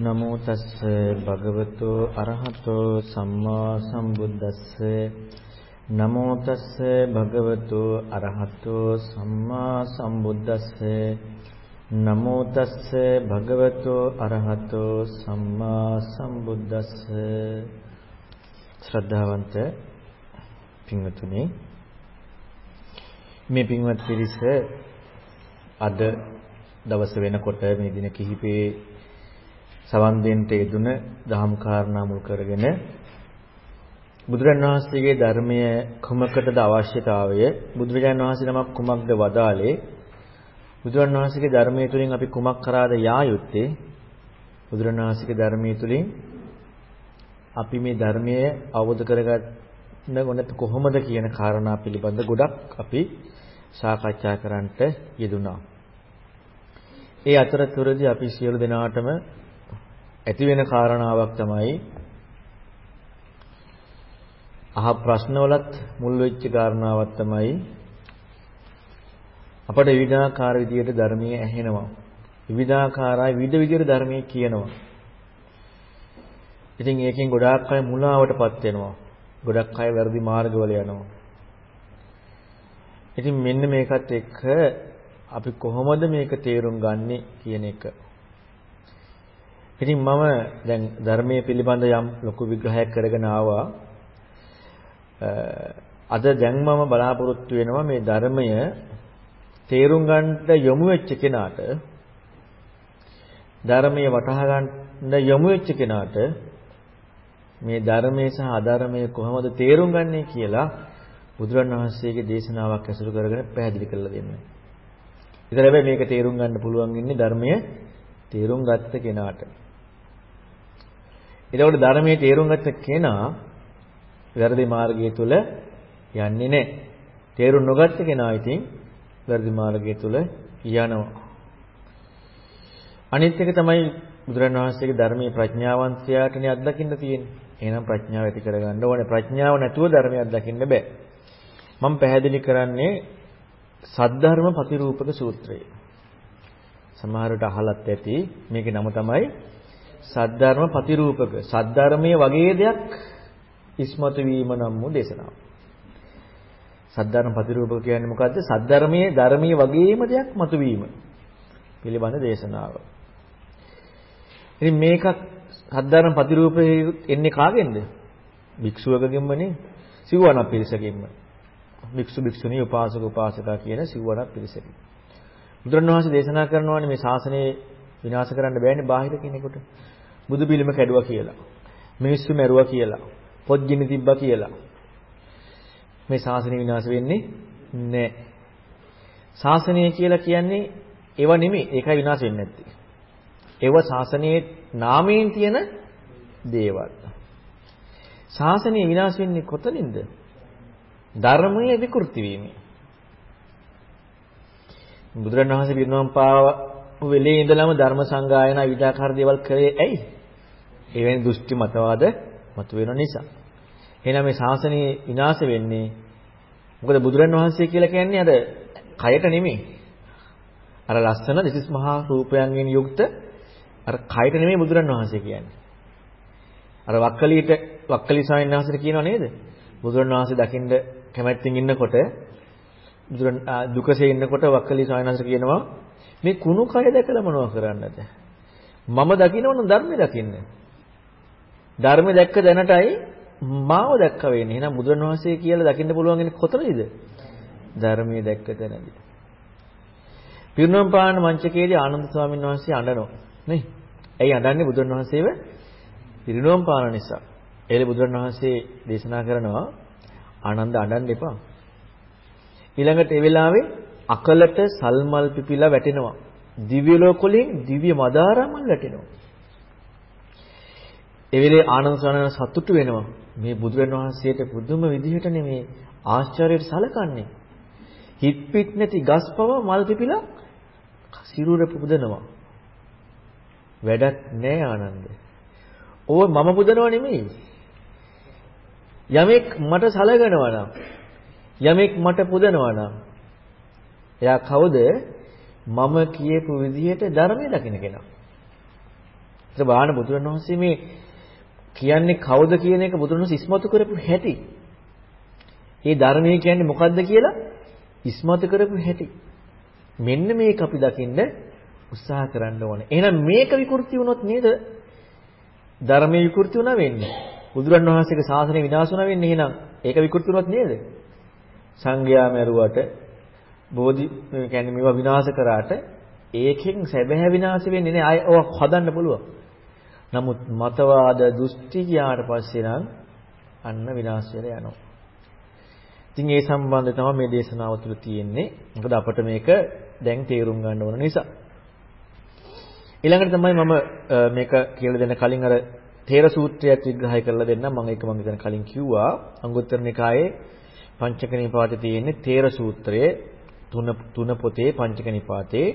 නමෝ තස්ස භගවතු අරහතෝ සම්මා සම්බුද්දස්ස. නමෝ තස්ස භගවතු අරහතෝ සම්මා සම්බුද්දස්ස. නමෝ තස්ස භගවතු අරහතෝ සම්මා සම්බුද්දස්ස. ශ්‍රද්ධාවන්ත පින්වතුනි මේ පින්වත් පිරිස අද දවස වෙනකොට මේ දින කිහිපේ සවන් දෙන්න යෙදුන දහම් කාරණා මුල් කරගෙන බුදුරන් වහන්සේගේ ධර්මය කුමකටද අවශ්‍යතාවය? බුදුරජාණන් වහන්සේ නමක් කුමක්ද වදාලේ බුදුරන් වහන්සේගේ ධර්මයේ තුලින් අපි කුමක් කරාද යා යුත්තේ? බුදුරන් වහන්සේගේ ධර්මයේ තුලින් අපි මේ ධර්මය අවබෝධ කරගන්න ඕනේ කොහොමද කියන කාරණා පිළිබඳ ගොඩක් අපි සාකච්ඡා කරන්නට යෙදුනා. ඒ අතරතුරදී අපි සියලු දෙනාටම ඇති වෙන කාරණාවක් තමයි අහ ප්‍රශ්නවලත් මුල් වෙච්ච කාරණාවක් තමයි අපට විවිධාකාර විදියට ධර්මයේ ඇහෙනවා. විවිධාකාරයි විවිධ විදියට ධර්මයේ කියනවා. ඉතින් ඒකෙන් ගොඩාක් අය මුලාවටපත් වෙනවා. ගොඩක් අය වැරදි මාර්ගවල යනවා. ඉතින් මෙන්න මේකත් එක්ක අපි කොහොමද මේක තේරුම් ගන්නෙ කියන එක. ඉතින් මම දැන් ධර්මයේ පිළිබඳ යම් ලොකු විග්‍රහයක් කරගෙන ආවා. අද දැන් මම බලාපොරොත්තු වෙනවා මේ ධර්මය තේරුම් ගන්නට යොමු වෙච්ච කෙනාට ධර්මයේ වටහා ගන්න යොමු වෙච්ච කෙනාට මේ ධර්මයේ සහ අධර්මයේ කොහොමද තේරුම් ගන්නේ කියලා බුදුරණවහන්සේගේ දේශනාවක් ඇසුරු කරගෙන පැහැදිලි කරලා දෙන්නේ. ඉතින් හැබැයි මේක තේරුම් ගන්න පුළුවන් ඉන්නේ ධර්මයේ තේරුම් ගත්ත කෙනාට. එතකොට ධර්මයේ තේරුම් ගත්ත කෙනා වැරදි මාර්ගය තුල යන්නේ නැහැ. තේරුම් නොගත්ත කෙනා ඉතින් වැරදි මාර්ගය තුල යනවා. අනිත් එක තමයි බුදුරණවහන්සේගේ ධර්මයේ ප්‍රඥාවන්තයාටනේ අත්දකින්න තියෙන්නේ. එහෙනම් ප්‍රඥාව ඇති කරගන්න ඕනේ. ප්‍රඥාව නැතුව ධර්මය අත්දකින්න බෑ. මම පැහැදිලි කරන්නේ සද්ධර්ම ප්‍රතිරූපක සූත්‍රය. සමහරවිට අහලත් ඇති මේකේ නම තමයි සද්ධර්ම ප්‍රතිරූපක. සද්ධර්මයේ වගේ දෙයක් ඉස්මතු වීම නම් වූ දේශනාව. සද්ධර්ම ප්‍රතිරූපක කියන්නේ මොකද්ද? සද්ධර්මයේ ධර්මයේ වගේම දෙයක් මතුවීම පිළිබඳ දේශනාව. ඉතින් මේක සද්ධර්ම ප්‍රතිරූපේ එන්නේ කාගෙන්ද? භික්ෂුවකගෙන්මනේ. සිව්වණක් පිරිසකින්ම. භික්ෂු භික්ෂුණී උපාසක උපාසිකා කියන සිව්වණක් පිරිසකින්. බුදුරණවහන්සේ දේශනා කරනවානේ මේ ශාසනය විනාශ කරන්න බෑනේ බාහිර කෙනෙකුට. බුදු පිළිම කැඩුවා කියලා. මිනිස්සු මැරුවා කියලා. පොත් ගිනි තිබ්බා කියලා. මේ ශාසනය විනාශ වෙන්නේ නැහැ. ශාසනය කියලා කියන්නේ ඒව නෙමෙයි. ඒකයි විනාශ වෙන්නේ නැත්තේ. ඒව ශාසනයේ නාමයෙන් තියෙන දේවල්. ශාසනය විනාශ වෙන්නේ කොතනින්ද? ධර්මයේ විකෘති වීමෙන්. බුදුරණවහන්සේ පිරිනවම් පාව වෙලේ ඉඳලම ධර්ම සංගායනා විවිධාකාර දේවල් කරේ ඇයි? එවැනි දෘෂ්ටි මතවාද මතුවෙන නිසා. එහෙනම් මේ ශාසනය විනාශ වෙන්නේ මොකද බුදුරණවහන්සේ කියලා කියන්නේ අර කයට නෙමෙයි. අර ලස්සන දෙතිස් මහා රූපයන්ගෙන් යුක්ත අර කයට නෙමෙයි බුදුරණවහන්සේ කියන්නේ. අර වක්කලියට වක්කලි ස්වාමීන් වහන්සේට කියනව නේද? බුදුරණවහන්සේ දකින්න කැමැත්තෙන් ඉන්නකොට බුදුරන් දුකසේ ඉන්නකොට වක්කලි ස්වාමීන් වහන්සේ කියනවා මේ කුණු කය දැකලා මොනව කරන්නද? මම දකින්නවනම් ධර්මය දකින්න. ධර්මය දැක්ක දැනටයි මාව දැක්ක වෙන්නේ. එහෙනම් බුදුරණවහන්සේ කියලා දකින්න පුළුවන් ඉන්නේ කොතනද? ධර්මයේ දැක්ක තැනදී. පිරුණම් පාන මංචකයේදී ආනන්ද ස්වාමීන් වහන්සේ අඬනවා. නේ? ඇයි අඬන්නේ බුදුරණවහන්සේව? පිරිනොම් පාන නිසා. ඒලේ බුදුරණවහන්සේ දේශනා කරනවා ආනන්ද අඬන්න එපා. ඊළඟට ඒ වෙලාවේ අකලට සල්මල් පිපිලා වැටෙනවා. දිව්‍ය ලෝකවලින් දිව්‍ය මදාරමල් වැටෙනවා. ඒ වෙලේ ආනන්ද ස්වාමීන් සතුටු වෙනවා. මේ බුදුරණවහන්සේට පුදුම විදිහට නෙමේ ආශ්චර්යයට සලකන්නේ. හිට පිට නැති ගස් පව මල් පිපිලා සිරුර පුදනවා. වැඩක් නෑ ආනන්ද. ඕව මම පුදනව නෙමෙයි. යමෙක් මට සලකනවා නම් යමෙක් මට පුදනවා නම් එයා කවුද? මම කියපු විදිහට ධර්මය දකින්න කෙනා. ඒක බාහන බුදුරණවහන්සේ මේ කියන්නේ කවුද කියන එක බුදුරණවහන්සේ ඉස්මතු කරපු හැටි. මේ ධර්මයේ කියන්නේ මොකද්ද කියලා ඉස්මතු කරපු හැටි. මෙන්න මේක අපි දකින්න උත්සාහ කරන්න ඕනේ. එහෙනම් මේක විකෘති වුණොත් නේද ධර්මයේ විකෘති වුණා වෙන්නේ. බුදුරණවහන්සේගේ ශාසනය විනාශ වුණා වෙන්නේ එහෙනම් ඒක විකෘති වුණොත් නේද? සංඝයා මැරුවට බෝධි කියන්නේ මේවා විනාශ කරාට ඒකෙන් සැබෑ විනාශ වෙන්නේ නෑ. ආය ඔය හදන්න පුළුවන්. නමුත් මතවාද දෘෂ්ටි ගියාට පස්සේ නම් අන්න විනාශ වෙලා යනවා. ඉතින් ඒ සම්බන්ධය තමයි මේ දේශනාව තුළ තියෙන්නේ. මොකද අපිට මේක දැන් තේරුම් ගන්න ඕන නිසා. ඊළඟට තමයි මම මේක කියලා දෙන්න කලින් අර තේර සූත්‍රයක් විග්‍රහය කරලා දෙන්නම්. මම ඒක මම හිතන කලින් කිව්වා. අංගුත්තර නිකායේ පංචක නිපාතේ තියෙන්නේ තේර සූත්‍රයේ තුන තුන පොතේ පංචක නිපාතේ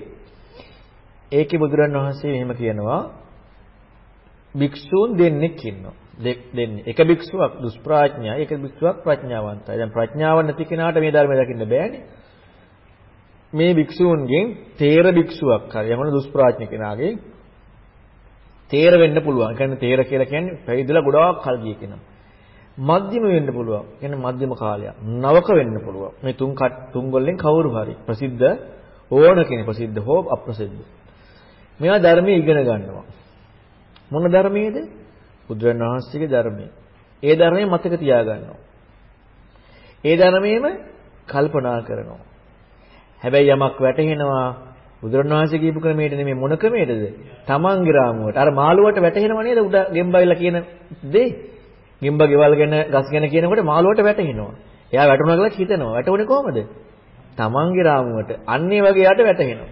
ඒකේ බුදුරන් වහන්සේ මෙහෙම කියනවා භික්ෂූන් දෙන්නෙක් ඉන්නවා. දෙන්නේ. එක භික්ෂුවක් දුෂ්ප්‍රඥයි, එක භික්ෂුවක් ප්‍රඥාවන්තයි. දැන් ප්‍රඥාව නැති කෙනාට මේ ධර්මය දකින්න බෑනේ. මේ භික්ෂූන්ගෙන් තේර භික්ෂුවක් හරි යමන දුෂ්ප්‍රඥ කෙනාගේ තේර වෙන්න පුළුවන්. ඒ කියන්නේ තේර කියලා කියන්නේ පැවිදිලා ගොඩාක් කල් ගිය කෙනා. මධ්‍යම වෙන්න පුළුවන්. කියන්නේ මධ්‍යම කාලයක්. නවක වෙන්න පුළුවන්. මේ තුන් තුන් වලින් කවුරු හරි ප්‍රසිද්ධ ඕන කෙනෙක් ප්‍රසිද්ධ හෝ අප්‍රසිද්ධ. මෙයා ධර්මයේ ඉගෙන ගන්නවා. මොන ධර්මයේද? බුදුරණවහන්සේගේ ධර්මයේ. ඒ ධර්මයේ මතක තියාගන්නවා. ඒ ධර්මයේම කල්පනා කරනවා. හැබැයි යමක් වැටහෙනවා බුදුරණවහන්සේ කියපු ක්‍රමයට නෙමෙයි මොන ක්‍රමයටද? තමන්ගේ රාමුවට. අර මාළුවට වැටහෙනව නේද උඩ ගෙම්බයිලා කියන දේ? ගෙම්බ ගෙවල් ගැන ගස් ගැන කියනකොට මාළුවට වැටහෙනවා. එයා වැටුණා කියලා හිතනවා. වැටුනේ කොහමද? තමන්ගේ රාමුවට. අන්නේ වගේ යට වැටහෙනවා.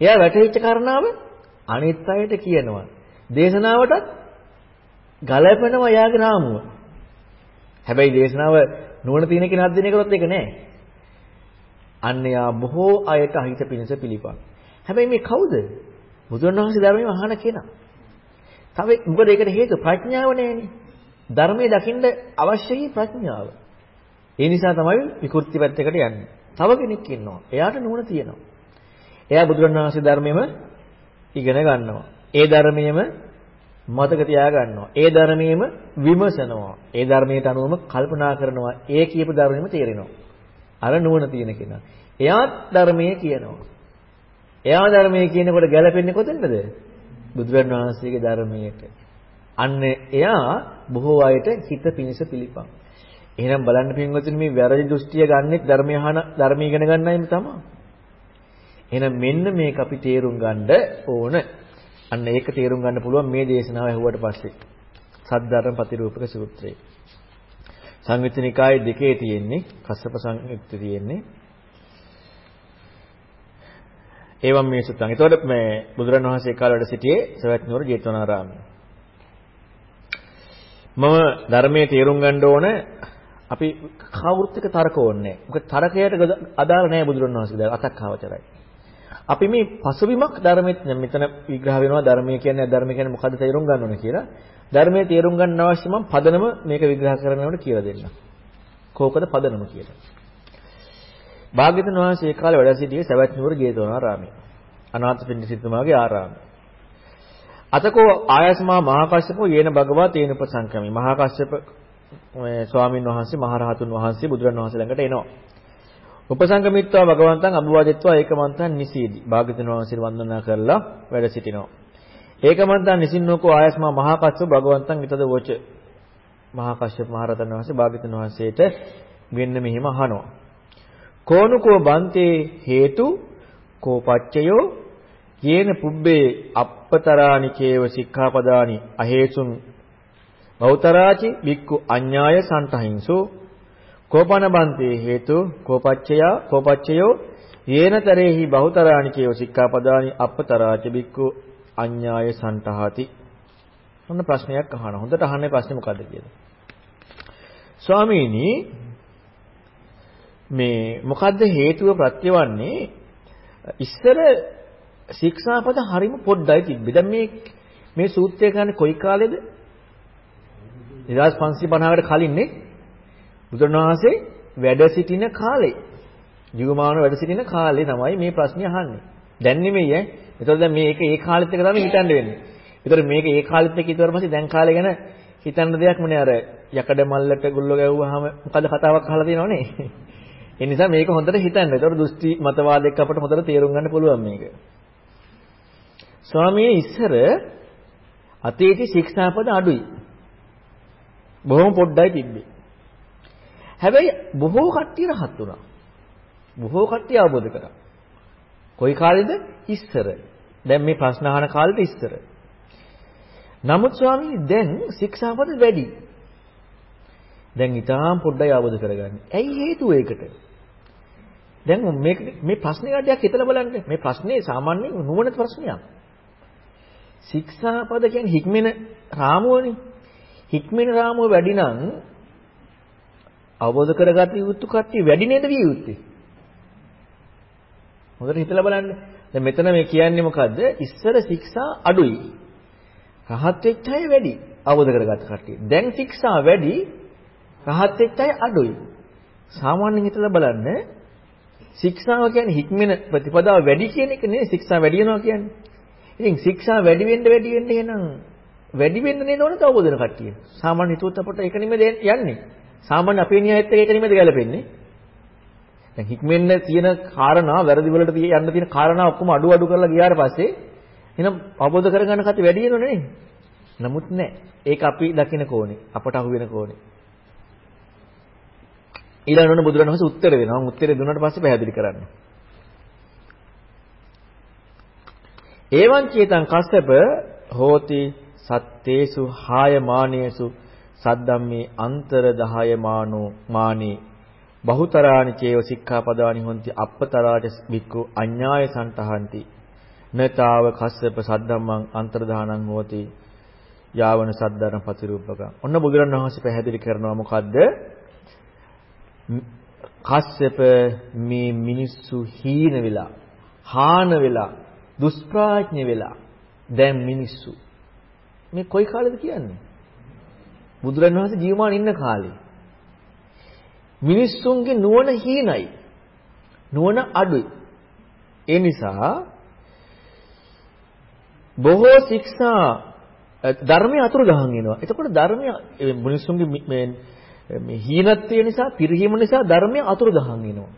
එයා වැටහිච්ච කාරණාව අනිත් අයට කියනවා. දේශනාවටත් ගලපනවා යාගේ රාමුව. හැබැයි දේශනාව නුවණ තියෙන කෙනා අධ්‍යයනය කරොත් ඒක නෑ. අන්න යා බොහෝ අයට අහිත පිණිස පිළිපන්. හැබැයි මේ කවුද? බුදුරණවහන්සේ ධර්මයේ අහන කෙනා. තව මොකද ඒකට හේතුව ප්‍රඥාව නෑනේ. ධර්මයේ දකින්න අවශ්‍යයි ප්‍රඥාව. ඒ නිසා තමයි විකෘති පැත්තකට යන්නේ. තව කෙනෙක් ඉන්නවා. එයාට නුවණ තියෙනවා. එයා බුදුරණවහන්සේ ධර්මයේම ඉගෙන ගන්නවා. ඒ ධර්මයේම මතක තියා ගන්නවා. ඒ ධර්මයේම විමසනවා. ඒ ධර්මයට අනුවම කල්පනා කරනවා. ඒ කියපු ධර්මෙම තේරෙනවා. අර නුවණ තියෙන කෙනා. එයාත් ධර්මයේ කියනවා. එයා ධර්මයේ කියනකොට ගැලපෙන්නේ කොතැනද? බුදුරන් වහන්සේගේ ධර්මයට. අන්න එයා බොහෝ අයට හිත පිනිස පිළිපන්. එහෙනම් බලන්න පින්වතුනි මේ වැරදි දෘෂ්ටිය ගන්නෙත් ධර්මය අහන ධර්මය ඉගෙන ගන්නයිම තමයි. එහෙනම් මෙන්න මේක අපි තේරුම් ගන්න ඕන. අන්න ඒක තේරුම් ගන්න පුළුවන් මේ දේශනාව ඇහුවට පස්සේ. සද්ධර්ම ප්‍රතිරූපක සූත්‍රය. සංයුත්ත නිකායේ දෙකේ තියෙන්නේ කස්සප සංයුත්ත තියෙන්නේ. ඒවම් මේ සුත්තං. එතකොට මේ බුදුරණවහන්සේ කාලේ වැඩ සිටියේ සවැත් නුවර ජේතවනාරාමයේ. මම ධර්මයේ තේරුම් ගන්න ඕන අපි කවුරුත් එක තර්ක ඕනේ. මොකද තර්කයට අදාළ නැහැ බුදුරණවහන්සේ අතක් ආවචරයි. අපි මේ පසුබිමක් ධර්මයේ මෙතන විග්‍රහ වෙනවා ධර්මයේ කියන්නේ ධර්ම කියන්නේ මොකද්ද තේරුම් ගන්න ඕනේ කියලා. ධර්මයේ තේරුම් ගන්න අවශ්‍ය මම පදනම මේක විග්‍රහ කරනකොට කියලා දෙන්නම්. කෝකද පදනම කියලා. භාග්‍යවතුන් වහන්සේ ඒ කාලේ වැඩ සිටියේ සවැත් නුවර ජේතවනාරාමයේ. අනාථපිණ්ඩික සිටුමාගේ ආරාමයේ. අතකෝ ආයස්මා මහා කස්සපෝ යේන භගවා තේන උපසංකමී. මහා කස්සප ස්වාමින් වහන්සේ මහරහතුන් වහන්සේ බුදුරන් වහන්සේ ළඟට එනවා. උපසංගමිත්වා භගවන්තං අභිවාදෙත්වා ඒකමන්තං නිසීදි. භාග්‍යවතුන් වහන්සේ වන්දනා කරලා වැඩ සිටිනවා. ඒකමන්තං නිසින්නෝකෝ ආයස්මා මහා කස්සප භගවන්තං ඊතද වොච. මහා කස්සප මහරහතන් වහන්සේ භාග්‍යවතුන් වහන්සේට මෙන්න මෙහිම අහනවා. කෝනුකෝ බන්තේ හේතු කෝ පච්චයෝ යේන පුබ්බේ අප්පතරානි කේව සික්ඛාපදානි අහේසුන් බෞතරාචි බික්කු අඤ්ඤාය සන්තහින්සෝ කෝපන බන්තේ හේතු කෝපච්චයා කෝපච්චයෝ යේනතරේහි බහුතරානි කේව සික්ඛාපදානි අප්පතරාචි බික්කු අඤ්ඤාය සන්තහති. මොන ප්‍රශ්නයක් අහනවා හොඳට අහන්නේ ප්‍රශ්නේ මොකද්ද කියලා. ස්වාමීනි මේ මොකද්ද හේතුව ප්‍රත්‍යවන්නේ? ඉස්සර ශික්ෂාපද හරිම පොඩ්ඩයි තිබ්බේ. දැන් මේ මේ සූත්‍රය කියන්නේ කොයි කාලෙද? 2550කට කලින් නේ. බුදුරණවහන්සේ වැඩ සිටින කාලේ. ජීවමාන වැඩ සිටින කාලේ තමයි මේ ප්‍රශ්නේ අහන්නේ. දැන් නෙමෙයි ඈ. ඒතකොට දැන් මේක ඒ කාලෙත් එක තමයි හිතන්න වෙන්නේ. ඒතර මේක ඒ කාලෙත් එක්ක ඉතුවර පස්සේ දැන් කාලේ ගැන හිතන්න දෙයක් මොනේ අර යකඩ මල්ලට ගුල්ල ගැව්වහම මොකද කතාවක් අහලා තියෙනවනේ. ඒ නිසා මේක හොඳට හිතන්න. ඒතර දෘෂ්ටි මතවාදයක අපිට හොඳට තේරුම් ගන්න පුළුවන් මේක. ස්වාමීන් ඉස්සර අතීතී ශික්ෂාපද අඩුයි. බොහොම පොඩ්ඩයි තිබ්බේ. හැබැයි බොහෝ කට්ටිය රහත් වුණා. බොහෝ කට්ටිය අවබෝධ කරා. කොයි කාලෙද? ඉස්සර. දැන් මේ ප්‍රශ්න අහන කාලෙට ඉස්සර. නමුත් ස්වාමීනි දැන් ශික්ෂාපද වැඩි. දැන් ඊටාම් පොඩ්ඩයි අවබෝධ කරගන්නේ. ඇයි හේතුව ඒකට? දැන් මේක මේ ප්‍රශ්නේ කඩයක් හිතලා බලන්න. මේ ප්‍රශ්නේ සාමාන්‍යයෙන් නුවණ ප්‍රශ්නයක්. ශික්ෂාපද කියන්නේ හික්මෙන රාමුවනේ. හික්මෙන රාමුව වැඩි නම් අවබෝධ කරගත යුතු කට්ටිය වැඩි නේද විය යුත්තේ? හොඳට හිතලා බලන්න. දැන් මෙතන මේ කියන්නේ මොකද්ද? ඉස්සර ශික්ෂා අඩුයි. රහත් වෙච්ච අය වැඩි. අවබෝධ කරගත්ත කට්ටිය. දැන් ශික්ෂා වැඩි. රහත් වෙච්ච අය අඩුයි. සාමාන්‍යයෙන් හිතලා බලන්න ශික්ෂාව කියන්නේ හික්මෙන ප්‍රතිපදාව වැඩි කියන එක නේ ශික්ෂා වැඩි වෙනවා කියන්නේ. ඉතින් ශික්ෂා වැඩි වෙන්න වැඩි වෙන්න එහෙනම් වැඩි වෙන්න නේද ඕනද අවබෝධන කට්ටිය. සාමාන්‍ය හිතුවත් අපට ඒක නෙමෙයි යන්නේ. සාමාන්‍ය අපේ න්‍යායත් එක්ක ඒක නෙමෙයිද ගැලපෙන්නේ. දැන් හික්මෙන්න තියෙන කාරණා වැරදි වලට යන්න තියෙන කාරණා ඔක්කොම අඩු අඩු කරලා ගියාට පස්සේ එහෙනම් අවබෝධ කරගන්න කතිය වැඩි වෙනව නෙමෙයි. නමුත් නෑ. ඒක අපි දකින්න කෝනේ. අපට අහු වෙන කෝනේ. ඊළඟට බුදුරණවහන්සේ උත්තර දෙනවා. උත්තරේ දුන්නාට පස්සේ පැහැදිලි කරන්න. එවං චේතං කස්සප හෝති සත්තේසු හායමානේසු සද්දම්මේ අන්තර 10 මානෝ මානේ. බහුතරාණි චේව සික්ඛාපදානි හොಂತಿ අප්පතරාට වික්ඛු අඤ්ඤාය සන්තහන්ති. නතාව කස්සප සද්දම්මං අන්තරදානං හෝති. යාවන සද්දරණ ප්‍රතිරූපක ඔන්න බුදුරණවහන්සේ පැහැදිලි කරනවා මොකද්ද? කස්සප මේ මිනිස්සු හීන වෙලා හාන වෙලා දුෂ්ප්‍රඥ වෙලා දැන් මිනිස්සු. මේ කොයි කාලෙද කියන්නේ? බුදුරණවහන්සේ ජීවමාන ඉන්න කාලේ. මිනිස්සුන්ගේ නුවණ හීනයි. නුවණ අඩුයි. ඒ නිසා බොහෝ ශික්ෂා ධර්මයේ අතුරුදහන් වෙනවා. එතකොට ධර්මයේ මිනිස්සුන්ගේ මේ මේ හීනත්වය නිසා පිරිහීම නිසා ධර්මයේ අතුරුදහන් වෙනවා.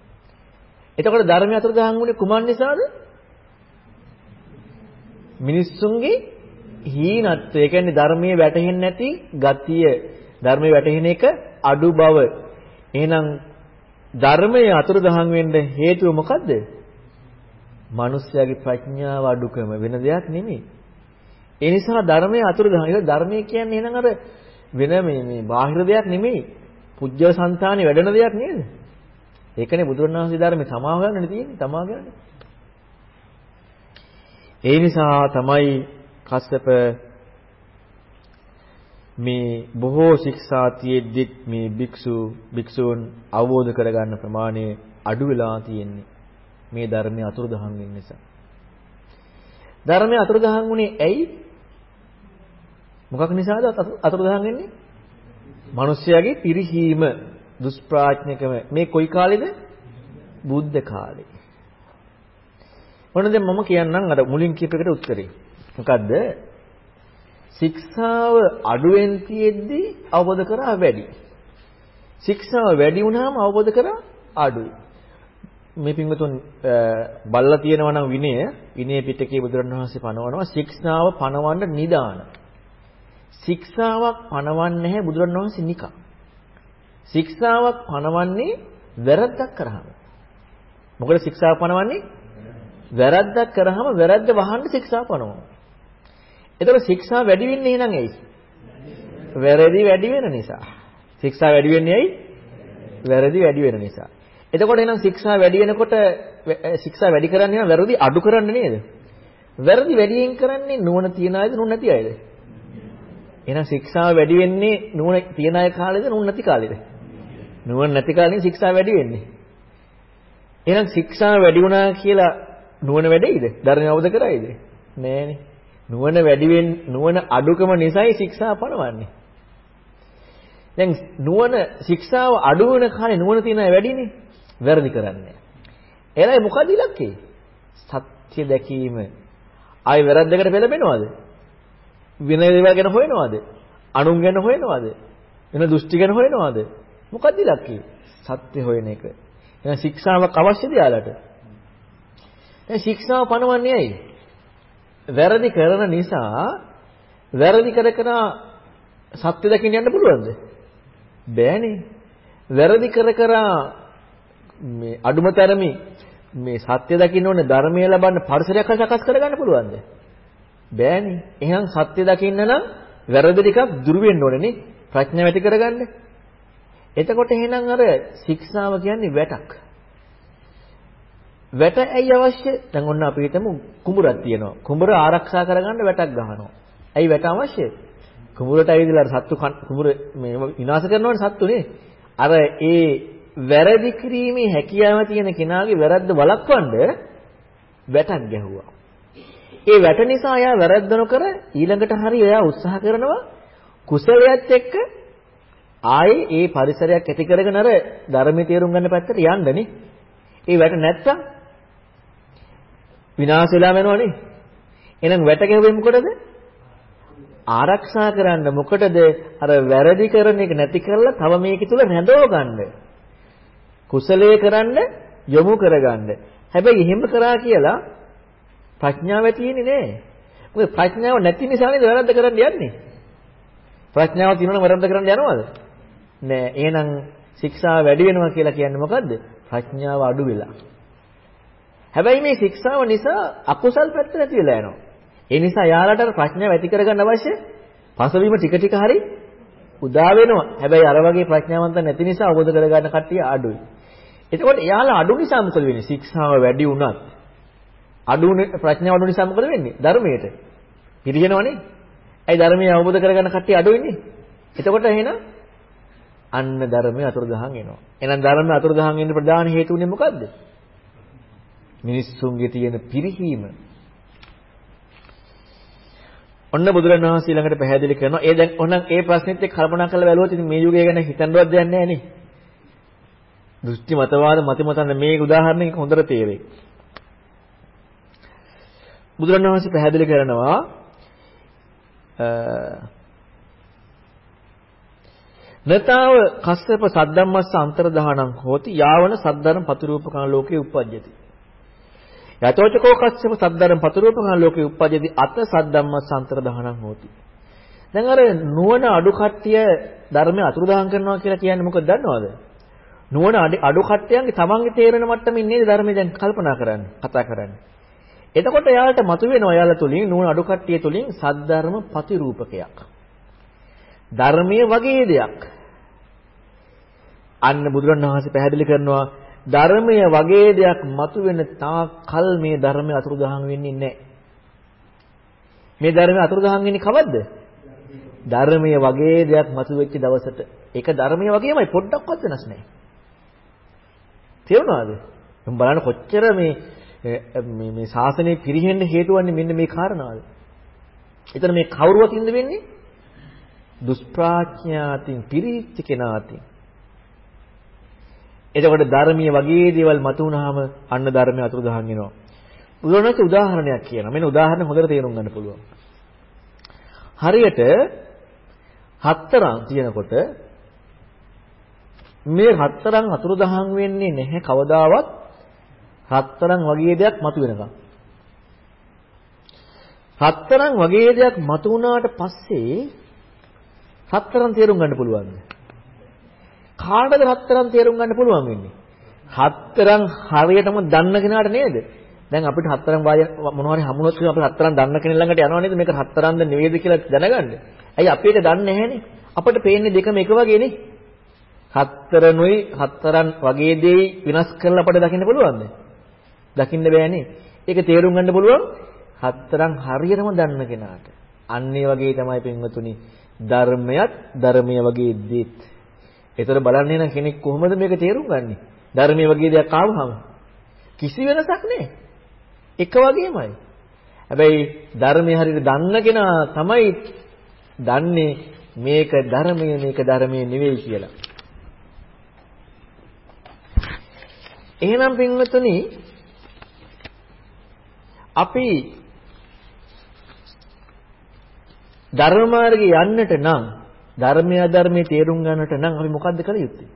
එතකොට ධර්මයේ අතුරුදහන් වුණේ කුමන් නිසාද? මිනිස්සුන්ගේ හීනත්වය. ඒ කියන්නේ ධර්මයේ වැටහෙන්නේ නැති ගතිය. ධර්මයේ වැටහෙන එක අඩු බව. එහෙනම් ධර්මයේ අතුරුදහන් වෙන්න හේතුව මොකද්ද? මිනිස්යාගේ ප්‍රඥාව අඩුකම වෙන දෙයක් නෙමෙයි. ඒ නිසා ධර්මයේ අතුරුදහන්. ඒක ධර්මයේ කියන්නේ එහෙනම් අර වෙන මේ මේ බාහිර දෙයක් නෙමෙයි. පුජ්‍ය සංතානේ වැඩෙන දෙයක් නේද? ඒකනේ බුදුරණවහන්සේ ධර්මයේ තමා ගන්නනේ තියෙන්නේ. තමා ගන්න. ඒ නිසා තමයි කස්සප මේ බොහෝ ශික්ෂා තියෙද්දි මේ භික්ෂු භික්ෂූන් අවබෝධ කරගන්න ප්‍රමාණය අඩු වෙලා තියෙන්නේ මේ ධර්මයේ අතුරුදහන් වෙන නිසා. ධර්මයේ අතුරුදහන් වුණේ ඇයි? මොකක් නිසාද අතුරුදහන් වෙන්නේ? මිනිස්යාගේ පිරිහීම, දුෂ්ප්‍රඥකම මේ කොයි කාලෙද? බුද්ධ කාලේ. ඔන්න දැන් මම කියන්නම් අර මුලින් කියප එකට උත්තරේ. මොකද්ද? ශික්ෂාව අඩුවෙන් තියෙද්දි අවබෝධ කරා වැඩි. ශික්ෂාව වැඩි වුණාම අවබෝධ කරා අඩුයි. මේ පින්වතුන් බල්ලා තියෙනවා නම් විනය විනය පිටකයේ බුදුරණවහන්සේ පනවනවා ශික්ෂාව පනවන්න නිදාන. ශික්ෂාවක් පනවන්නේ නැහැ බුදුරණවහන්සේ නිකන්. ශික්ෂාවක් පනවන්නේ වැරද්දක් කරාම. මොකද ශික්ෂාව පනවන්නේ වැරද්දක් කරාම වැරද්ද වහන්න ශික්ෂා පනවනවා. එතකොට ශික්ෂා වැඩි වෙන්නේ එහෙනම් ඇයි? වැරදි වැඩි වෙන නිසා. ශික්ෂා වැඩි වෙන්නේ ඇයි? වැරදි වැඩි වෙන නිසා. එතකොට එහෙනම් ශික්ෂා වැඩි වෙනකොට ශික්ෂා වැඩි කරන්නේ නම් වැරදි අඩු කරන්න නේද? වැරදි වැඩියෙන් කරන්නේ නුවණ තියන අයද නුවණ නැති අයද? එහෙනම් ශික්ෂා වැඩි වෙන්නේ නුවණ තියන අය කාලෙද නුවණ නැති කාලෙද? නුවණ නැති කාලේ ශික්ෂා වැඩි වෙන්නේ. එහෙනම් ශික්ෂා වැඩි වුණා කියලා නුවණ වැඩෙයිද? ධර්මය අවබෝධ කරයිද? නෑනේ. නුවණ වැඩි වෙන නුවණ අඩුකම නිසායි ශික්ෂා පනවන්නේ. දැන් නුවණ ශික්ෂාව අඩු වෙන කාලේ නුවණ තියෙන අය වැඩිනේ. වැරදි කරන්නේ. එළයි මොකද ඉලක්කේ? සත්‍ය දැකීම. ආයි වැරද්දකට පෙළඹෙනවද? වෙන දේවල් ගැන හොයනවද? අනුන් ගැන හොයනවද? වෙන දෘෂ්ටි ගැන හොයනවද? මොකක්ද ඉලක්කය? සත්‍ය හොයන එක. එහෙනම් ශික්ෂාවක් අවශ්‍යද යාලට? දැන් ශික්ෂාව පනවන්නේ ඇයි? වැරදි කරන නිසා වැරදි කර කර සත්‍ය දකින්න යන්න පුළුවන්ද? බෑනේ. වැරදි කර කර මේ අඩුම තරමේ මේ සත්‍ය දකින්න ඕනේ ධර්මය ලබන්න පරිසරයක් සකස් කරගන්න පුළුවන්ද? බෑනේ. එහෙනම් සත්‍ය දකින්න නම් වැරදි ටිකක් දුරු වෙන්න ඕනේ නේ. ප්‍රඥාව ඇති කරගන්න. එතකොට එහෙනම් අර ශික්ෂාව කියන්නේ වැටක්. වැට ඇයි අවශ්‍ය? දැන් ඔන්න අපි හිතමු කුඹුරක් තියෙනවා. කුඹුර ආරක්ෂා කරගන්න වැටක් ගහනවා. ඇයි වැට අවශ්‍ය? කුඹුරට ඇවිදලා සත්තු කුඹුර මේ විනාශ කරනවනේ සත්තුනේ. අර ඒ වැරදි කිරීමේ හැකියාව තියෙන කෙනාගේ වැරද්ද වළක්වන්න වැටක් ගැහුවා. ඒ වැට නිසා එයා වැරද්ද නොකර ඊළඟට හරි එයා උත්සාහ කරනවා කුසලයට එක්ක ආයේ ඒ පරිසරයක් ඇති කරගෙන අර ධර්මයේ තේරුම් ගන්න පැත්තට යන්නනේ. ඒ වැට නැත්තම් විනාශ වෙලා යනවනේ. එහෙනම් වැට ගැහුවේ මොකටද? ආරක්ෂා කරන්න මොකටද? අර වැරදි කරන එක නැති කරලා තව මේක තුල රැඳව ගන්න. කුසලයේ කරන්න යොමු කරගන්න. හැබැයි එහෙම කරා කියලා ප්‍රඥාව තියෙන්නේ නෑ. මොකද ප්‍රඥාව නැති නිසා නේද වැරද්ද කරන්න යන්නේ. ප්‍රඥාව තියෙනවනම් වැරද්ද කරන්න යනවද? නෑ. එහෙනම් ශික්ෂාව වැඩි වෙනවා කියලා කියන්නේ මොකද්ද? ප්‍රඥාව අඩු වෙලා. හැබැයි මේ ශික්ෂාව නිසා අකුසල් පැත්ත නැති වෙලා යනවා. ඒ නිසා යාළට ප්‍රඥාව ඇති කරගන්න අවශ්‍ය පසවීම ටික ටික හරි උදා වෙනවා. හැබැයි අර වගේ ප්‍රඥාවන්ත නැති නිසා අවබෝධ කරගන්න කට්ටිය අඩුයි. එතකොට එයාලා අඩු නිසා මොකද වෙන්නේ? ශික්ෂාව වැඩි වුණත් අඩු ප්‍රඥාව අඩු නිසා මොකද වෙන්නේ? ධර්මයට. පිරිනවනේ. ඇයි ධර්මය අවබෝධ කරගන්න කට්ටිය අඩු වෙන්නේ? එතකොට එහෙනම් අන්න ධර්මයේ අතුරුදහන් එනවා. එහෙනම් ධර්මයේ අතුරුදහන් වෙන්න ප්‍රධාන හේතුුනේ මොකද්ද? මිනිස්සුන්ගේ තියෙන පිරිහීම. ඔන්න බුදුරණවහන්සේ ළඟට පැහැදිලි කරනවා. ඒ දැන් ඕනම් ඒ ප්‍රශ්නෙත් එක්ක කල්පනා කරලා බැලුවොත් ඉතින් මේ යුගය ගැන හිතන්නවත් දෙයක් නැහැ නේ. දෘෂ්ටි මතවාද මත මතන්න මේ උදාහරණයක හොඳට තේරෙයි. බුදුරණවහන්සේ පැහැදිලි කරනවා නතාව කස්සප සද්දම්මස්ස අන්තරදානං හෝති යාවන සද්දරම් පතුරූපකං ලෝකේ උප්පජ්ජති යතෝචකෝ කස්සප සද්දරම් පතුරූපකං ලෝකේ උප්පජ්ජති අත සද්දම්මස්ස අන්තරදානං හෝති දැන් අර නුවණ අඩු කට්ටිය ධර්මය අතුරුදහන් කරනවා කියලා කියන්නේ මොකද දන්නවද නුවණ අඩු කට්ටියන්ගේ තමන්ගේ තේරෙන මට්ටමින් නේද ධර්මය දැන් කල්පනා කරන්නේ කතා කරන්නේ එතකොට එයාලට මතුවෙනවා එයාලා තුලින් නුවණ අඩු කට්ටිය තුලින් සද්ධර්ම ප්‍රතිරූපකයක්. ධර්මයේ වගේ දෙයක්. අන්න බුදුරණවහන්සේ පැහැදිලි කරනවා ධර්මයේ වගේ දෙයක් මතුවෙන තාක් කල් මේ ධර්මයේ අතුරුදහන් වෙන්නේ නැහැ. මේ ධර්මයේ අතුරුදහන් වෙන්නේ කවද්ද? ධර්මයේ වගේ දෙයක් මතුවෙච්ච දවසට. ඒක ධර්මයේ වගේමයි පොඩ්ඩක්වත් වෙනස් නැහැ. තේරුණාද? බලන්න කොච්චර මේ මේ මේ ශාසනය පිරිහෙන්න හේතු වන්නේ මෙන්න මේ කාරණාව. එතන මේ කවුරුවකින්ද වෙන්නේ? දුෂ්ප්‍රඥාතින් පිරිච්ච කෙනාතින්. එතකොට ධර්මීය වගේ දේවල් මතු වුනහම අන්න ධර්මයේ අතුරුදහන් වෙනවා. බුදුරණන්සේ උදාහරණයක් කියනවා. මෙන්න උදාහරණ හොඳට තේරුම් ගන්න පුළුවන්. හරියට හතරන් තියෙනකොට මේ හතරන් අතුරුදහන් වෙන්නේ නැහැ කවදාවත් රත්තරන් වගේ දෙයක් මතුවෙනකම්. රත්තරන් වගේ දෙයක් මතු වුණාට පස්සේ රත්තරන් තේරුම් ගන්න පුළුවන්ද? කාටද රත්තරන් තේරුම් ගන්න පුළුවන් වෙන්නේ? රත්තරන් හරියටම දන්න කෙනාට නේද? දැන් අපිට හතරන් වාය මොනවා හරි හමුනොත් අපි හතරන් දන්න කෙනෙක් ළඟට යනවා නේද මේක හතරන්ද නෙවෙයිද කියලා දැනගන්න. ඇයි අපි ඒක දන්නේ නැහනේ. අපිට පේන්නේ දෙකම එක වගේනේ. හතරනුයි හතරන් වගේ දෙයි විනාශ කරලා අපිට දකින්න පුළුවන්ද? දකින්න බෑනේ. ඒක තේරුම් ගන්න පුළුවන් හතරන් හරියටම දන්න කෙනාට. අන්න ඒ වගේ තමයි පින්වතුනි ධර්මයක් ධර්මයේ වගේ දෙත්. ඒතර බලන්නේ නම් කෙනෙක් කොහොමද මේක තේරුම් ගන්නෙ? ධර්මයේ වගේ දෙයක් ආවහම කිසි වෙනසක් නැහැ. එක වගේමයි. හැබැයි ධර්මයේ හරියට දන්න කෙනා තමයි දන්නේ මේක ධර්මයේ මේක ධර්මයේ නෙවෙයි කියලා. එහෙනම් පින්වතුනි අපි ධර්ම මාර්ගේ යන්නට නම් ධර්මය ධර්මයේ තේරුම් ගන්නට නම් අපි මොකද්ද කළ යුත්තේ?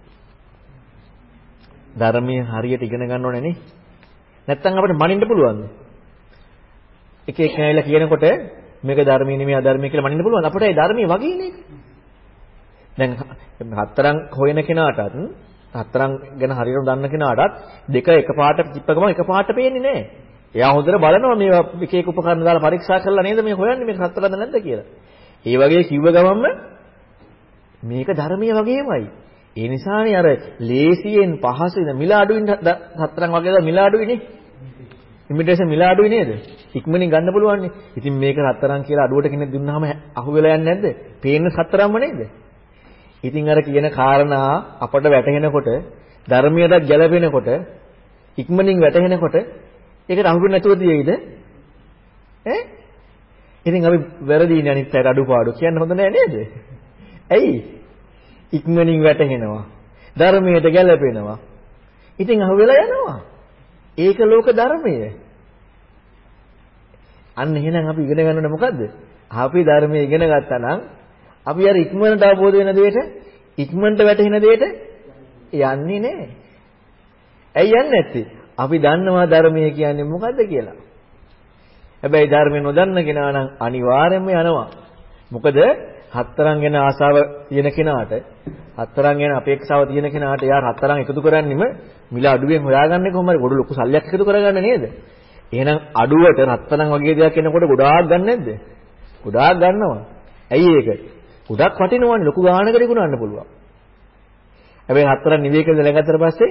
ධර්මයේ හරියට ඉගෙන ගන්න ඕනේ නේ. නැත්තම් අපිට මනින්න පුළුවන්ද? එක එක ඇවිල්ලා කියනකොට මේක ධර්මයේ නෙමෙයි අධර්මයේ කියලා මනින්න පුළුවන්. අපිට ඒ ධර්මයේ වගේ නේ. දැන් හතරන් හොයන කෙනාටත් හතරන් ගැන හරියට දන්න කෙනාටත් දෙක එකපාරට චිප්ප ගමන් එකපාරට පේන්නේ නැහැ. එයා හොඳට බලනවා මේ එක එක උපකරණ දාලා පරීක්ෂා කරලා නේද මේ හොයන්නේ මේක හතරද නැද්ද කියලා. ඒ වගේ කිව්ව ගමන්ම මේක ධර්මයේ වගේමයි. ඒ නිසානේ අර ලේසියෙන් පහසුවෙන් මිල අඩුයින් හතරන් වගේ මිල අඩුයිනේ. ඉමිටේෂන් මිල අඩුයි නේද? ඉක්මනින් ගන්න පුළුවන් නේ. ඉතින් මේක හතරන් කියලා අඩුවට කෙනෙක් දුන්නාම අහු වෙලා යන්නේ නැද්ද? පේන්න හතරන්ම නේද? ඉතින් අර කියන කාරණා අපට වැටහෙනකොට ධර්මයට ගැළපෙනකොට ඉක්මනින් වැටහෙනකොට ඒකට අහු වෙන්නේ නැතුව තියෙයිද? ඈ? ඉතින් අපි වැරදීනේ අනිත් පැයට අඩුපාඩු කියන්න හොඳ නෑ නේද? ඇයි? ඉක්මනින් වැටහෙනවා. ධර්මයට ගැළපෙනවා. ඉතින් අහු වෙලා යනවා. ඒක ලෝක ධර්මය. අන්න එහෙනම් අපි ඉගෙන ගන්න ඕනේ මොකද්ද? අපි ධර්මයේ ඉගෙන ගත්තා නම් අපි අර ඉක්මනට අවබෝධ වෙන දෙයට ඉක්මනට වැටහෙන දෙයට යන්නේ නැහැ. ඇයි යන්නේ නැත්තේ? අපි දන්නවා ධර්මය කියන්නේ මොකද්ද කියලා. හැබැයි ධර්මය නොදන්න කෙනා නම් අනිවාර්යයෙන්ම යනවා. මොකද හතරන් ගැන ආසාව තියෙන කෙනාට හතරන් ගැන අපේක්ෂාව තියෙන කෙනාට යා හතරන් එකතු කරන්නෙම මිල අඩුවෙන් හොයාගන්නේ කොහොමද? ගොඩ ලොකු සල්ලියක් එකතු කරගන්න නේද? එහෙනම් අඩුවට හතරන් වගේ දෙයක් එනකොට ගොඩාක් ගන්න නැද්ද? ගොඩාක් ගන්නවා. ඇයි ඒක? ගොඩක් වටිනවනේ ලොකු ගාණකට ඉක්ුණන්න පුළුවන්. හැබැයි හතරක් නිවේකද ලැගත්තට පස්සේ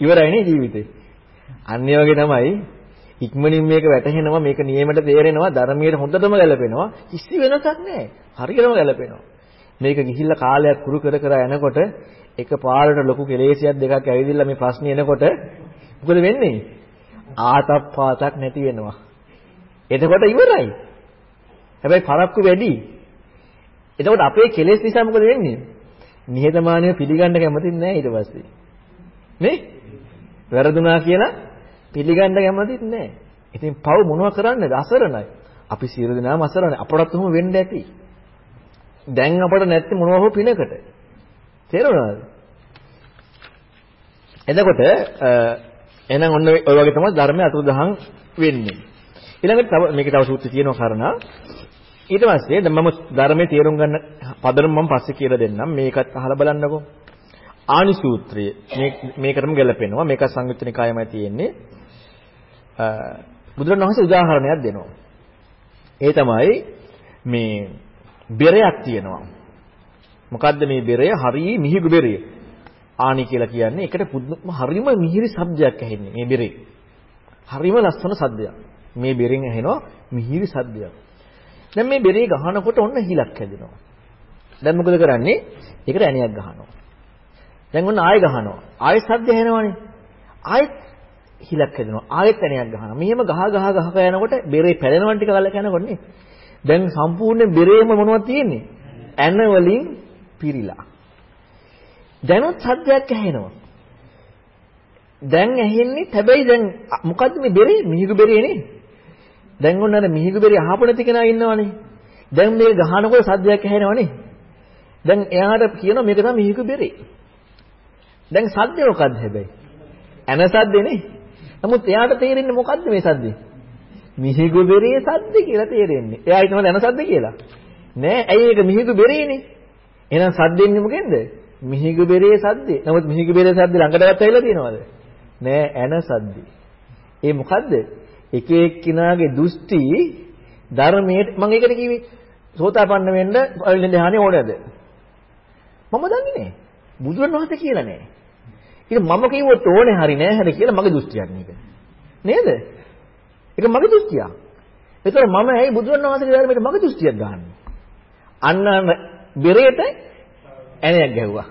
ඉවරයි නේ ජීවිතේ. අන්න ඒ වගේ තමයි ඉක්මනින් මේක වැටහෙනවා මේක නියමයට තේරෙනවා ධර්මයට හොඳටම ගැලපෙනවා කිසි වෙනසක් නැහැ. හරියටම ගැලපෙනවා. මේක ගිහිල්ලා කාලයක් කුරු කර කර යනකොට එක පාරට ලොකු කෙලෙසියක් දෙකක් ඇවිදින්න මේ ප්‍රශ්නේ එනකොට මොකද වෙන්නේ? ආතප්පාතක් නැති වෙනවා. එතකොට ඉවරයි. හැබැයි පරක්කු වැඩි. එතකොට අපේ කෙලෙස් නිසා මොකද වෙන්නේ? නිහතමානීව පිළිගන්න කැමති නැහැ ඊට පස්සේ. නේ? වැරදුනා කියලා පිළිගන්න කැමති නැහැ. ඉතින් පව් මොනව කරන්නද? අසරණයි. අපි සියලු දෙනාම අසරණයි. අපටත් උහුම වෙන්න ඇති. දැන් අපට නැත්තේ මොනවා හෝ පිනකට. තේරුණාද? එතකොට එහෙනම් ඔන්න ඔය වගේ තමයි ධර්මයේ අතුරුදහන් වෙන්නේ. ඊළඟට තව මේක තව සූත්‍රය තියෙනවා කරනා ඊට පස්සේ දැන් මම ධර්මයේ තේරුම් ගන්න පදනම මම පස්සේ කියලා දෙන්නම්. මේකත් අහලා බලන්නකෝ. ආනි සූත්‍රය මේ මේකටම ගැලපෙනවා. මේක සංයුත්ත නිකායමයි තියෙන්නේ. බුදුරණවහන්සේ උදාහරණයක් දෙනවා. ඒ තමයි මේ බෙරයක් තියෙනවා. මොකද්ද මේ බෙරය? හරිය මිහිගු බෙරය. ආනි කියලා කියන්නේ ඒකට පුදුම හරියම මිහිරි ශබ්දයක් ඇහෙන්නේ මේ බෙරේ. හරියම ලස්සන ශබ්දයක්. මේ බෙරෙන් ඇහෙනවා මිහිරි ශබ්දයක්. දැන් මේ බෙරේ ගහනකොට ඔන්න හිලක් හැදෙනවා. දැන් මොකද කරන්නේ? ඒකට ඇණයක් ගහනවා. දැන් ඔන්න ආයෙ ගහනවා. ආයෙත් සද්ද ඇහෙනවනේ. ආයෙත් හිලක් හැදෙනවා. ආයෙත් ඇණයක් ගහනවා. මෙහෙම ගහ ගහ ගහ යනකොට බෙරේ පැලෙනවා ටික කලක යනකොට නේ. දැන් සම්පූර්ණ බෙරේම මොනවද තියෙන්නේ? ඇන වලින් පිරීලා. දැනුත් සද්දයක් ඇහෙනවා. දැන් ඇහෙන්නේ හැබැයි දැන් මොකද්ද මේ බෙරේ? මිහිගු බෙරේ නේ. දැන් ඔන්න අර මිහිගු බෙරි අහපු නැති කෙනා ඉන්නවනේ. දැන් මේ ගහනකොට සද්දයක් ඇහෙනවනේ. දැන් එයාට කියනවා මේක තමයි මිහිගු බෙරි. දැන් සද්දේ මොකද්ද හැබැයි? ඇන සද්දේනේ. නමුත් එයාට තේරෙන්නේ මොකද්ද මේ සද්දේ? මිහිගු බෙරේ සද්දේ කියලා තේරෙන්නේ. එයා හිතනවා ඇන සද්දේ කියලා. නෑ ඇයි ඒක මිහිගු බෙරේනේ. එහෙනම් සද්දෙන්නේ මොකෙන්ද? මිහිගු බෙරේ සද්දේ. නමුත් මිහිගු බෙරේ සද්දේ ළඟටවත් ඇවිල්ලා තියෙනවද? නෑ ඇන සද්දේ. ඒ මොකද්ද? එක එක්කිනාගේ දෘෂ්ටි ධර්මයේ මම ඒකට කිව්වේ සෝතාපන්න වෙන්න පළවෙනි ධ්‍යානෙ ඕනේද? මම දන්නේ නෑ. බුදුරණවහන්සේ කියලා නෑ. ඒක මම කිව්වොත් ඕනේ හරි නෑ හරි කියලා මගේ දෘෂ්ටියක් මේක. නේද? ඒක මගේ දෘෂ්ටියක්. ඒතර මම ඇයි බුදුරණවහන්සේගේ ධර්මයට මගේ දෘෂ්ටියක් ගහන්නේ? අන්න බෙරේට ඇණයක් ගැහුවා.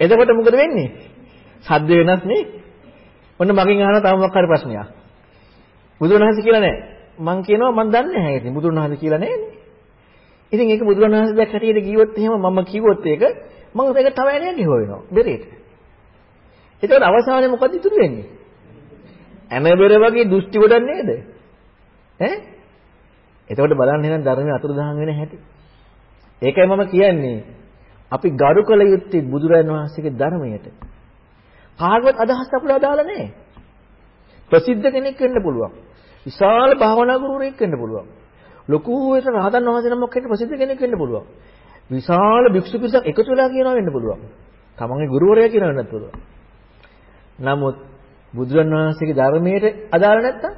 එතකොට මොකද වෙන්නේ? සද්ද වෙනස් නේ. ඔන්න මගෙන් අහන තව මොකක් හරි ප්‍රශ්නයක්. බුදුරණවහන්සේ කියලා නැහැ. මං කියනවා මං දන්නේ නැහැ ඉතින් බුදුරණවහන්සේ කියලා නැහැනේ. ඉතින් ඒක බුදුරණවහන්සේ දැක් හැටියට කිව්වොත් එහෙම මම කිව්වොත් ඒක මම ඒක තව ඇණයක් ගෙව වෙනවා බෙරේට. ඒකෝට අවසානයේ මොකද ඉතුරු වෙන්නේ? ඇන බෙර වගේ දෘෂ්ටි ගොඩක් නේද? ඈ? එතකොට බලන්න එහෙනම් ධර්මයේ අතුරුදහන් වෙන හැටි. ඒකයි මම කියන්නේ. අපි ගරු කළ යුත්තේ බුදුරජාණන් වහන්සේගේ ධර්මයට. කාගවත් අදහස් අපිට අදාළ නැහැ. ප්‍රසිද්ධ කෙනෙක් වෙන්න පුළුවන්. විශාල භාවනා ගුරුවරයෙක් වෙන්න පුළුවන්. ලොකු එක රහතන් වහන්සේ නමක් හිට ප්‍රසිද්ධ කෙනෙක් වෙන්න පුළුවන්. විශාල භික්ෂු පිරිසක් එකතු වෙලා කියනවා වෙන්න පුළුවන්. තමන්ගේ ගුරුවරයා කියනවා වෙන්නත් පුළුවන්. නමුත් බුදුරන් වහන්සේගේ ධර්මයට අදාළ නැත්තම්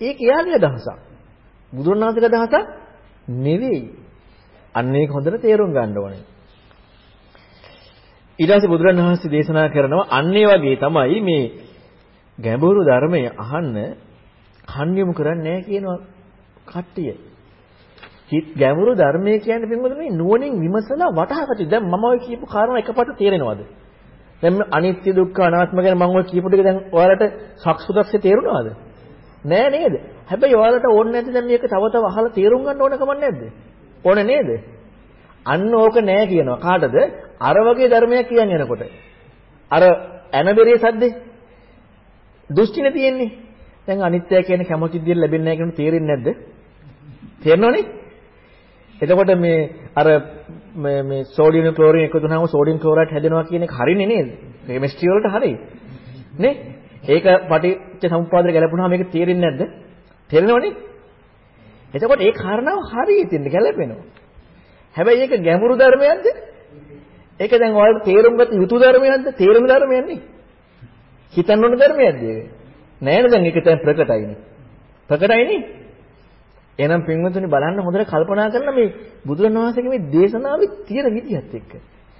ඒක එයාගේ අදහසක්. බුදුරන් වහන්සේගේ අදහසක් නෙවෙයි. අන්න ඒක හොඳට තේරුම් ගන්න ඕනේ. ඊට පස්සේ බුදුරන් වහන්සේ දේශනා කරනවා අන්න ඒ වගේ තමයි මේ ගැඹුරු ධර්මය අහන්න කන් යොමු කරන්නේ නැහැ කියනවා කට්ටිය. ගැඹුරු ධර්මය කියන්නේ පින්වතුනි නුවණින් විමසලා වටහාගත යුතු. දැන් මම ඔය කියපු කාරණා එකපාරට තේරෙනවද? දැන් අනිත්‍ය දුක්ඛ අනාත්ම ගැන මම ඔය කියපු ටික දැන් ඔයාලට සක්සුදක්ෂේ තේරුණාද? නෑ නේද? හැබැයි ඔයාලට ඕනේ නැති දැන් මේක තව තව අහලා තේරුම් ගන්න ඕන කමක් නැද්ද? ඕනේ නේද? අන්න ඕක නෑ කියනවා. කාටද? අර වගේ ධර්මයක් කියන්නේ යනකොට. අර ඇනබෙරේ සද්දේ දෘෂ්ටිනේ තියෙන්නේ. දැන් අනිත්‍ය කියන්නේ කැමති විදිහට ලැබෙන්නේ නැහැ කියන තේරෙන්නේ නැද්ද? තේරෙනවනේ? එතකොට මේ අර මේ මේ සෝඩියම් ක්ලෝරින් එකතු වුණාම සෝඩියම් ක්ලෝරයිඩ් හැදෙනවා කියන එක හරිනේ නේද? කෙමිස්ට්‍රි වලට හරි. නේ? ඒක පටිච්ච සමුප්පාදයට ගැලපුණාම මේක තේරෙන්නේ නැද්ද? තේරෙනවනේ? එතකොට ඒ කාරණාව හරිය ඉතින් ගැලපෙනවා. හැබැයි ඒක ගැඹුරු ධර්මයක්ද? ඒක දැන් ඔයාලට තේරුම් ගත යුතු ධර්මයක්ද? තේරුම් ධර්මයක් නේ. හිතන්න ඕන ධර්මයක්ද ඒක? නෑනේ දැන් ඒක දැන් ප්‍රකටයිනේ. ප්‍රකටයිනේ? එහෙනම් පින්වතුනි බලන්න හොඳට කල්පනා කරලා මේ බුදුරණවහන්සේගේ මේ දේශනාවේ තියෙන විදිහත් එක්ක.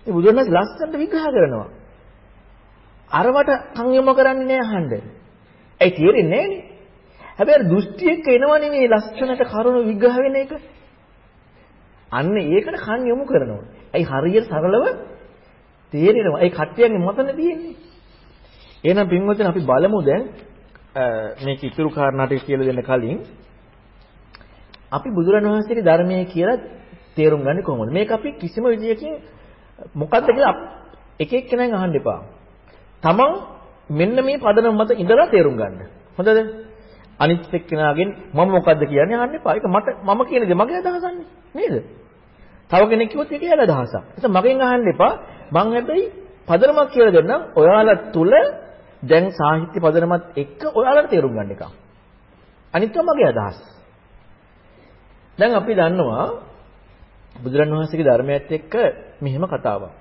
මේ බුදුරණවහන්සේ ලස්සනට විග්‍රහ කරනවා. අරවට කන් යොමු කරන්නේ නෑ අහන්න. ඒ තේරෙන්නේ නෑනේ. හැබැයි දෘෂ්ටි එක්ක එනවනේ මේ ලස්සනට කරුණ විග්‍රහ වෙන එක. අන්න ඒකට කන් යොමු කරනවා. ඒ හරියට සරලව තේරෙනවා. ඒ කට්ටියන්ගේ මතන තියෙන්නේ. එහෙනම් පින්වතුනි අපි බලමු දැන් මේක ඉතුරු කාරණාට කියලා දෙන්න කලින් අපි බුදුරණවහන්සේගේ ධර්මයේ කියලා තේරුම් ගන්නේ කොහොමද? මේක අපි කිසිම විදියකින් මොකද්ද කියලා එක එක්කෙනෙන් අහන්න එපා. තමන් මෙන්න මේ පදනම මත ඉඳලා තේරුම් ගන්න. හොඳද? අනිත් එක්කෙනාගෙන් මම මොකද්ද කියන්නේ අහන්න එපා. ඒක මට මම කියන දේ මගේ අදහසන්නේ නේද? තව කෙනෙක් කිව්වොත් ඒක එයාගේ අදහසක්. ඒක මගෙන් අහන්න එපා. මං හැබැයි පදනමක් කියලා දෙන්නම්. ඔයාලා තුල දැන් සාහිත්‍ය පදනමත් එක්ක ඔයාලට තේරුම් ගන්න එක. අනිත් මගේ අදහස්. දැන් අපි දන්නවා බුදුරන් වහන්සේගේ ධර්මයත් එක්ක මෙහෙම කතාවක්.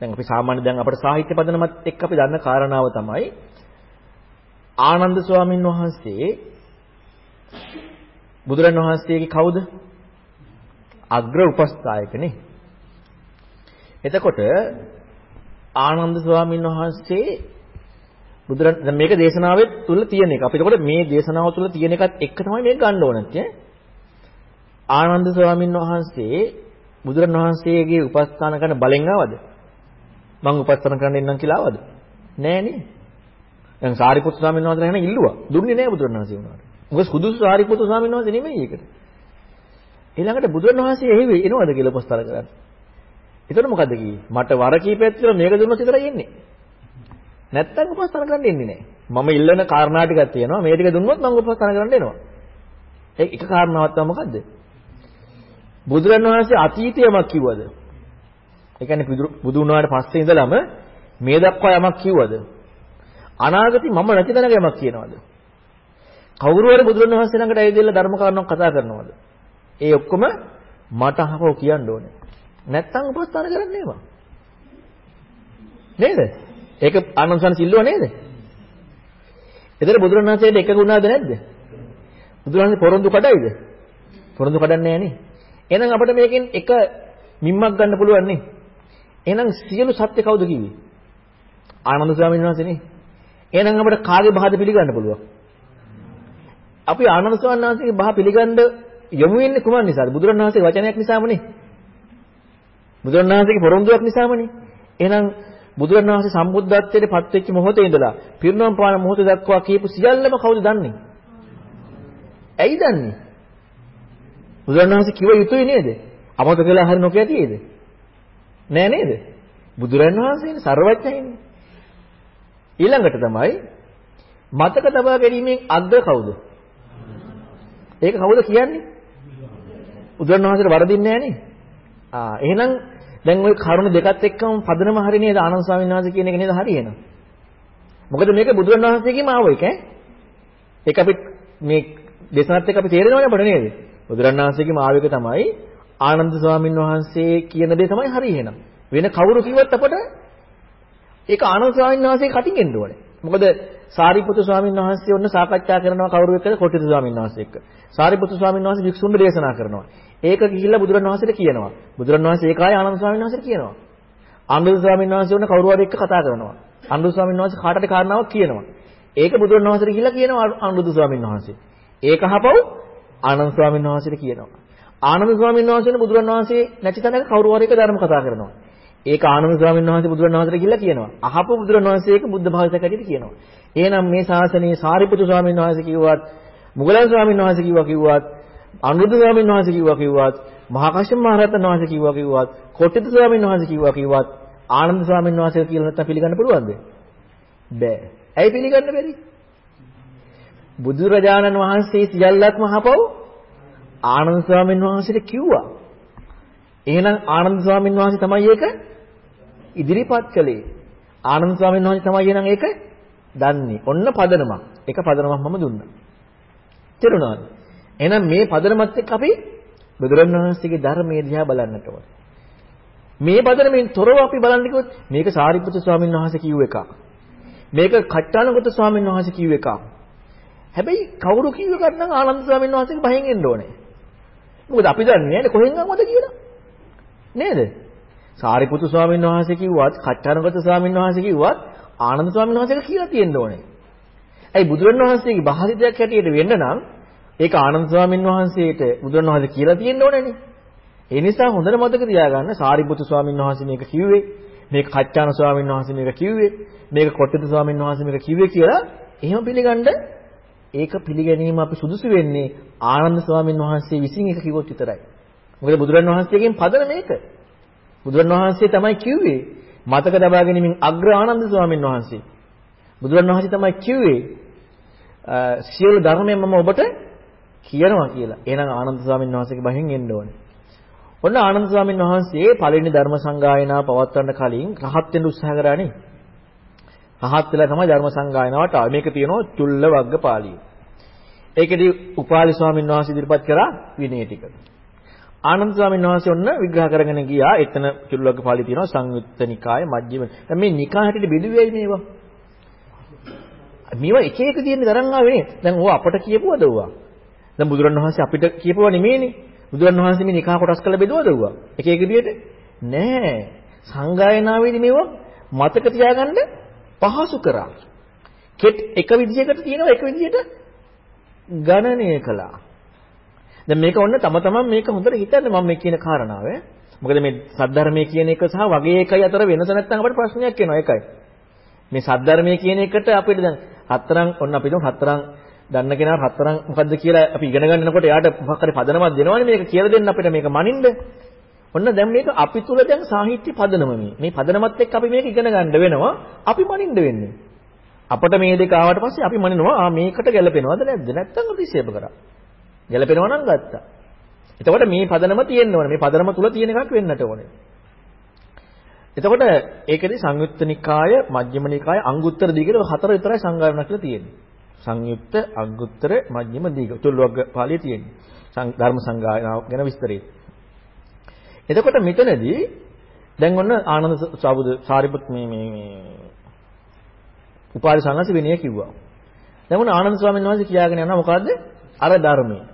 දැන් අපි සාමාන්‍ය දැන් අපේ සාහිත්‍ය පදනමත් එක්ක අපි දන්න කාරණාව තමයි ආනන්ද ස්වාමීන් වහන්සේ බුදුරන් වහන්සේගේ කවුද? අග්‍ර උපස්ථායකනේ. එතකොට ආනන්ද ස්වාමීන් වහන්සේ බුදුරන් දැන් මේක දේශනාවේ තුල තියෙන එක. අපි එතකොට මේ දේශනාව තුල තියෙන එකත් එක්ක තමයි මේක ගන්න ඕනේ. ආනන්ද ස්වාමීන් වහන්සේ බුදුරන් වහන්සේගේ උපස්ථාන කරන බලෙන් ආවද? මං උපස්ථාන කරන්න එන්නම් කියලා ආවද? නෑනේ. දැන් සාරිපුත්තු ස්වාමීන් වහන්සේ එහෙනම් ඉල්ලුවා. දුන්නේ නෑ බුදුරන් වහන්සේ උනාට. මොකද සුදුසු සාරිපුත්තු ස්වාමීන් වහන්සේ නෙමෙයි ඒකට. ඊළඟට බුදුරන් වහන්සේ එහි එනවද කියලා උපස්ථාන කරන්න. එතකොට මොකද්ද කිව්වේ? මට වර කීපයක් කියලා මේක දුන්නොත් විතරයි එන්නේ. නැත්තම් උපස්ථාන කරන්න එන්නේ නෑ. මම ඉල්ලන කාරණා ටිකක් තියෙනවා. මේ ටික දුන්නොත් මම උපස්ථාන කරන්න එනවා. ඒ එක කාරණාවක් තමයි මොකද්ද? බුදුරණවහන්සේ අතීතයමක් කිව්වද? ඒ කියන්නේ බුදු වුණාට පස්සේ ඉඳලම මේ දක්වා යමක් කිව්වද? අනාගතේ මම නැති තැනක යමක් කියනවද? කවුරු හරි බුදුරණවහන්සේ ළඟට ඇවිදලා ධර්ම කාරණාවක් කතා කරනවද? ඒ ඔක්කොම මට අහපෝ කියන්න ඕනේ. නැත්තම් උපස්ථාන කරන්නේ නෑ නේද? ඒක ආනන්දසන් සිල්ලුව නේද? එතන බුදුරණවහන්සේට එකග වුණාද නැද්ද? බුදුරණවහන්සේ පොරොන්දු කඩයිද? පොරොන්දු කඩන්නේ නෑනේ. එහෙනම් අපිට මේකෙන් එක මිම්මක් ගන්න පුළුවන් නේ. එහෙනම් සියලු සත්‍ය කවුද කිව්වේ? ආනන්ද ස්වාමීන් වහන්සේනේ. එහෙනම් අපිට කාගේ බහද පිළිගන්න පුළුවන්? අපි ආනන්ද ස්වාමීන් වහන්සේගේ බහ පිළිගන්න යොමු වෙන්නේ කුමන් නිසාද? බුදුරණවහන්සේගේ වචනයක් නිසාමනේ. බුදුරණවහන්සේගේ පොරොන්දුවක් නිසාමනේ. එහෙනම් බුදුරණවහන්සේ සම්බුද්ධත්වයට පත් වෙච්ච මොහොතේ ඉඳලා පිරිනොම් පාන මොහොත දක්වා කියපු සියල්ලම කවුද දන්නේ? ඇයි දන්නේ? බුදුරණවහන්සේ කිව යුතුයි නේද? අමතක කළා හරි නොකිය තියේද? නෑ නේද? බුදුරණවහන්සේනේ ਸਰවඥයිනේ. ඊළඟට තමයි මතක තබා ගැනීමෙන් අග්‍ර කවුද? ඒක කවුද කියන්නේ? බුදුරණවහන්සේට වරදින්නේ නෑනේ. ආ එහෙනම් දැන් ওই කරුණ දෙකත් එක්කම පදනම හරි නේද ආනන්ද ස්වාමීන් වහන්සේ කියන එක නේද හරි එහෙනම්. මොකද මේක බුදුරණවහන්සේගෙම ආව එක ඈ. ඒක අපිත් මේ දේශනාත් එක්ක අපි තේරෙනවනේ අපිට නේද? බුදුරණවහන්සේගෙම ආව එක තමයි ආනන්ද ස්වාමීන් වහන්සේ කියන දේ තමයි හරි එහෙනම්. වෙන කවුරු කිව්වත් අපට ඒක ආනන්ද ස්වාමීන් වහන්සේ කටින් එන්න ඕනේ. මොකද සාරිපුත්තු ස්වාමීන් වහන්සේ ඔන්න සාකච්ඡා කරනවා කවුරු එක්කද කොටිත ස්වාමීන් වහන්සේ එක්ක. සාරිපුත්තු ස්වාමීන් වහන්සේ වික්ෂුන්ට දේශනා කරනවා. ඒක ගිහිල්ලා බුදුරණවහන්සේට කියනවා. බුදුරණවහන්සේ ඒකාය ආනන්ද ස්වාමීන් වහන්සේට කියනවා. ආනන්ද ස්වාමීන් වහන්සේ ඔන්න කවුරු හරි එක්ක කතා කරනවා. ආනන්ද ස්වාමීන් වහන්සේ කාටද කාරණාවක් කියනවා. ඒක බුදුරණවහන්සේට ගිහිල්ලා කියනවා ආනන්ද ස්වාමීන් වහන්සේ. ඒක අහපව් ආනන්ද ස්වාමීන් වහන්සේට කියනවා. ආනන්ද ස්වාමීන් වහන්සේන බුදුරණවහන්සේ නැති තැනක කවුරු හරි එක ධර්ම කතා කරනවා. ඒක ආනන්ද ස්වාමීන් වහන්සේ බුදුරණවහන්සේට ගිහිල්ලා කියනවා. අහපු බුදුරණවහන්සේ ඒක බුද්ධ භාවිතයක් ඇටියට කියනවා. එහෙනම් මේ ශාසනයේ සාරිපුත්‍ර ස්වාමීන් වහන්සේ කිව්වත්, මුගලන් ස්වාමීන් වහන්සේ කිව්වා කිව්වත්, අනුරුද්ධ ස්වාමීන් වහන්සේ කිව්වා කිව්වත්, මහා කශ්‍යප මහ රහතන් වහන්සේ කිව්වා කිව්වත්, කොට්ටිත ස්වාමීන් වහන්සේ කිව්වා කිව්වත්, ආනන්ද ස්වාමීන් වහන්සේ කියලා නැත්තම් පිළිගන්න පුළුවන්ද? බෑ. ඇයි පිළිගන්න බැරි? බුදුරජාණන් වහන්සේ සියල්ලක්ම අහපව් ආනන්ද ස්වාමීන් වහන්සේට කිව්වා. එහෙනම් ආනන්ද ස්වාමීන් වහන්සේ තමයි ඒක ඉදිරිපත් කළේ. ආනන්ද ස්වාමීන් වහන්සේ තමයි එහෙනම් ඒක දන්නේ. ඔන්න පදනමක්. එක පදනමක් මම දුන්නා. තේරුණාද? එහෙනම් මේ පදනමත් එක්ක අපි බුදුරණවහන්සේගේ ධර්මයේ දිහා බලන්නට ඕනේ. මේ පදනමෙන් තොරව අපි බලන්න කිව්වොත් මේක සාරිපුත්‍ර ස්වාමීන් වහන්සේ කිව්ව එකක්. මේක කට්ටානගත ස්වාමීන් වහන්සේ කිව්ව එකක්. හැබැයි කවුරු කිව්ව එකක් නම් ආනන්ද ස්වාමීන් වහන්සේගේ බහෙන් එන්න ඕනේ. මොකද අපි දන්නේ නැහැ කොහෙන් ආවද කියලා. නේද? සාරිපුත්තු ස්වාමීන් වහන්සේ කිව්වත්, කච්චානගත ස්වාමීන් වහන්සේ කිව්වත් ආනන්ද ස්වාමීන් වහන්සේට කියලා තියෙන්න ඕනේ. ඇයි බුදුරණවහන්සේගේ බාහිරයක් හැටියට වෙන්න නම් ඒක ආනන්ද ස්වාමීන් වහන්සේට බුදුරණවහන්සේ කියලා තියෙන්න ඕනේනේ. ඒ නිසා හොඳට මතක තියාගන්න සාරිපුත්තු ස්වාමීන් වහන්සේ මේක කිව්වේ, මේක කච්චාන ස්වාමීන් වහන්සේ මේක කිව්වේ, මේක කොට්ටිත ස්වාමීන් වහන්සේ මේක කිව්වේ කියලා එහෙම පිළිගන්න ඒක පිළිගැනීම අපි සුදුසු වෙන්නේ ආනන්ද ස්වාමීන් වහන්සේ විසින් ඒක කිව්වොත් විතරයි. මොකද බුදුරන් වහන්සේගෙන් පදන මේක. බුදුරන් වහන්සේ තමයි කිව්වේ මතක තබා ගැනීමෙන් අග්‍ර ආනන්ද ස්වාමීන් වහන්සේ. බුදුරන් වහන්සේ තමයි කිව්වේ සියලු ධර්මයෙන් මම ඔබට කියනවා කියලා. එහෙනම් ආනන්ද ස්වාමීන් වහන්සේගේ බහින් එන්න ඕනේ. ඔන්න ආනන්ද ස්වාමීන් වහන්සේ පළවෙනි ධර්ම සංගායනාව පවත්වන්න කලින් රහත් වෙන්න උත්සාහ කරානේ. රහත් වෙලා තමයි ධර්ම සංගායනාවට ආවේ. මේක තියෙනවා චුල්ල වග්ග පාළිය. ඒකෙදී උපාලි ස්වාමීන් වහන්සේ ඉදිරිපත් කරා විනය ටික. ආනන්ද ස්වාමීන් වහන්සේ ඔන්න විග්‍රහ කරගෙන ගියා. එතන චුල්ල වග්ග පාළිය තියෙනවා සංයුත්ත නිකාය මජ්ක්‍ධිම. දැන් මේ නිකාය හැටියට බෙදුවේයි මේවා. මේවා එක එක තියෙන තරම් ආවේ නේ. දැන් ඕවා අපට කියපුවද ඕවා? දැන් බුදුරණවහන්සේ අපිට කියපුවා නෙමෙයිනේ. බුදුරණවහන්සේ මේ නිකා කොටස් කරලා බෙදුවද ඕවා? එක එක විදියට නෑ. සංගායනාවේදී මේවා මතක තියාගන්න පහසු කරා. කෙට් එක විදිහකට තියෙනවා එක විදිහට ගණනය කළා. දැන් මේක ඔන්න තම තමන් මේක හොඳට හිතන්න මම මේ කියන කාරණාව. මොකද මේ සද්ධර්මයේ කියන එක සහ වගේ එකයි අතර වෙනස නැත්නම් අපිට ප්‍රශ්නයක් එනවා ඒකයි. මේ සද්ධර්මයේ කියන එකට අපිට දැන් හතරන් ඔන්න අපි දුන් හතරන් දන්න කෙනා හතරන් මොකද්ද කියලා අපි ඉගෙන ගන්නකොට එයාට මොකක් හරි පදනමක් දෙනවනේ මේක කියලා දෙන්න අපිට මේක මනින්න. ඔන්න දැන් මේක අපි තුල දැන් සාහිත්‍ය පදනම මේ. මේ පදනමත් එක්ක අපි මේක ඉගෙන ගන්න වෙනවා. අපි මනින්න වෙන්නේ. අපිට මේ දෙක ආවට පස්සේ අපි මනිනවා ආ මේකට ගැලපෙනවද නැද්ද? නැත්තම් ප්‍රතික්ෂේප කරා. ගැලපෙනවා නම් ගත්තා. එතකොට මේ පදනම තියෙන්න ඕනේ. මේ පදනම තුල තියෙන එකක් වෙන්නට ඕනේ. එතකොට ඒකෙදි සංයුත්ත නිකාය, මජ්ක්‍ධිම නිකාය, අංගුත්තර දීගල හතර විතරයි සංගායනා කියලා තියෙන්නේ. සංයුත්ත, අංගුත්තර, මජ්ක්‍ධිම දීග. චුල්ලවග්ග පාළියේ තියෙන්නේ. ධර්ම සංගායනාව ගැන විස්තරේ. එතකොට මෙතනදී දැන් ඔන්න ආනන්ද සාබුද සාරිපුත් මේ මේ මේ උපාලි සංඝස විනය කිව්වා. දැන් ඔන්න ආනන්ද ස්වාමීන් වහන්සේ කියාගෙන යනවා මොකද්ද? අර ධර්මයේ.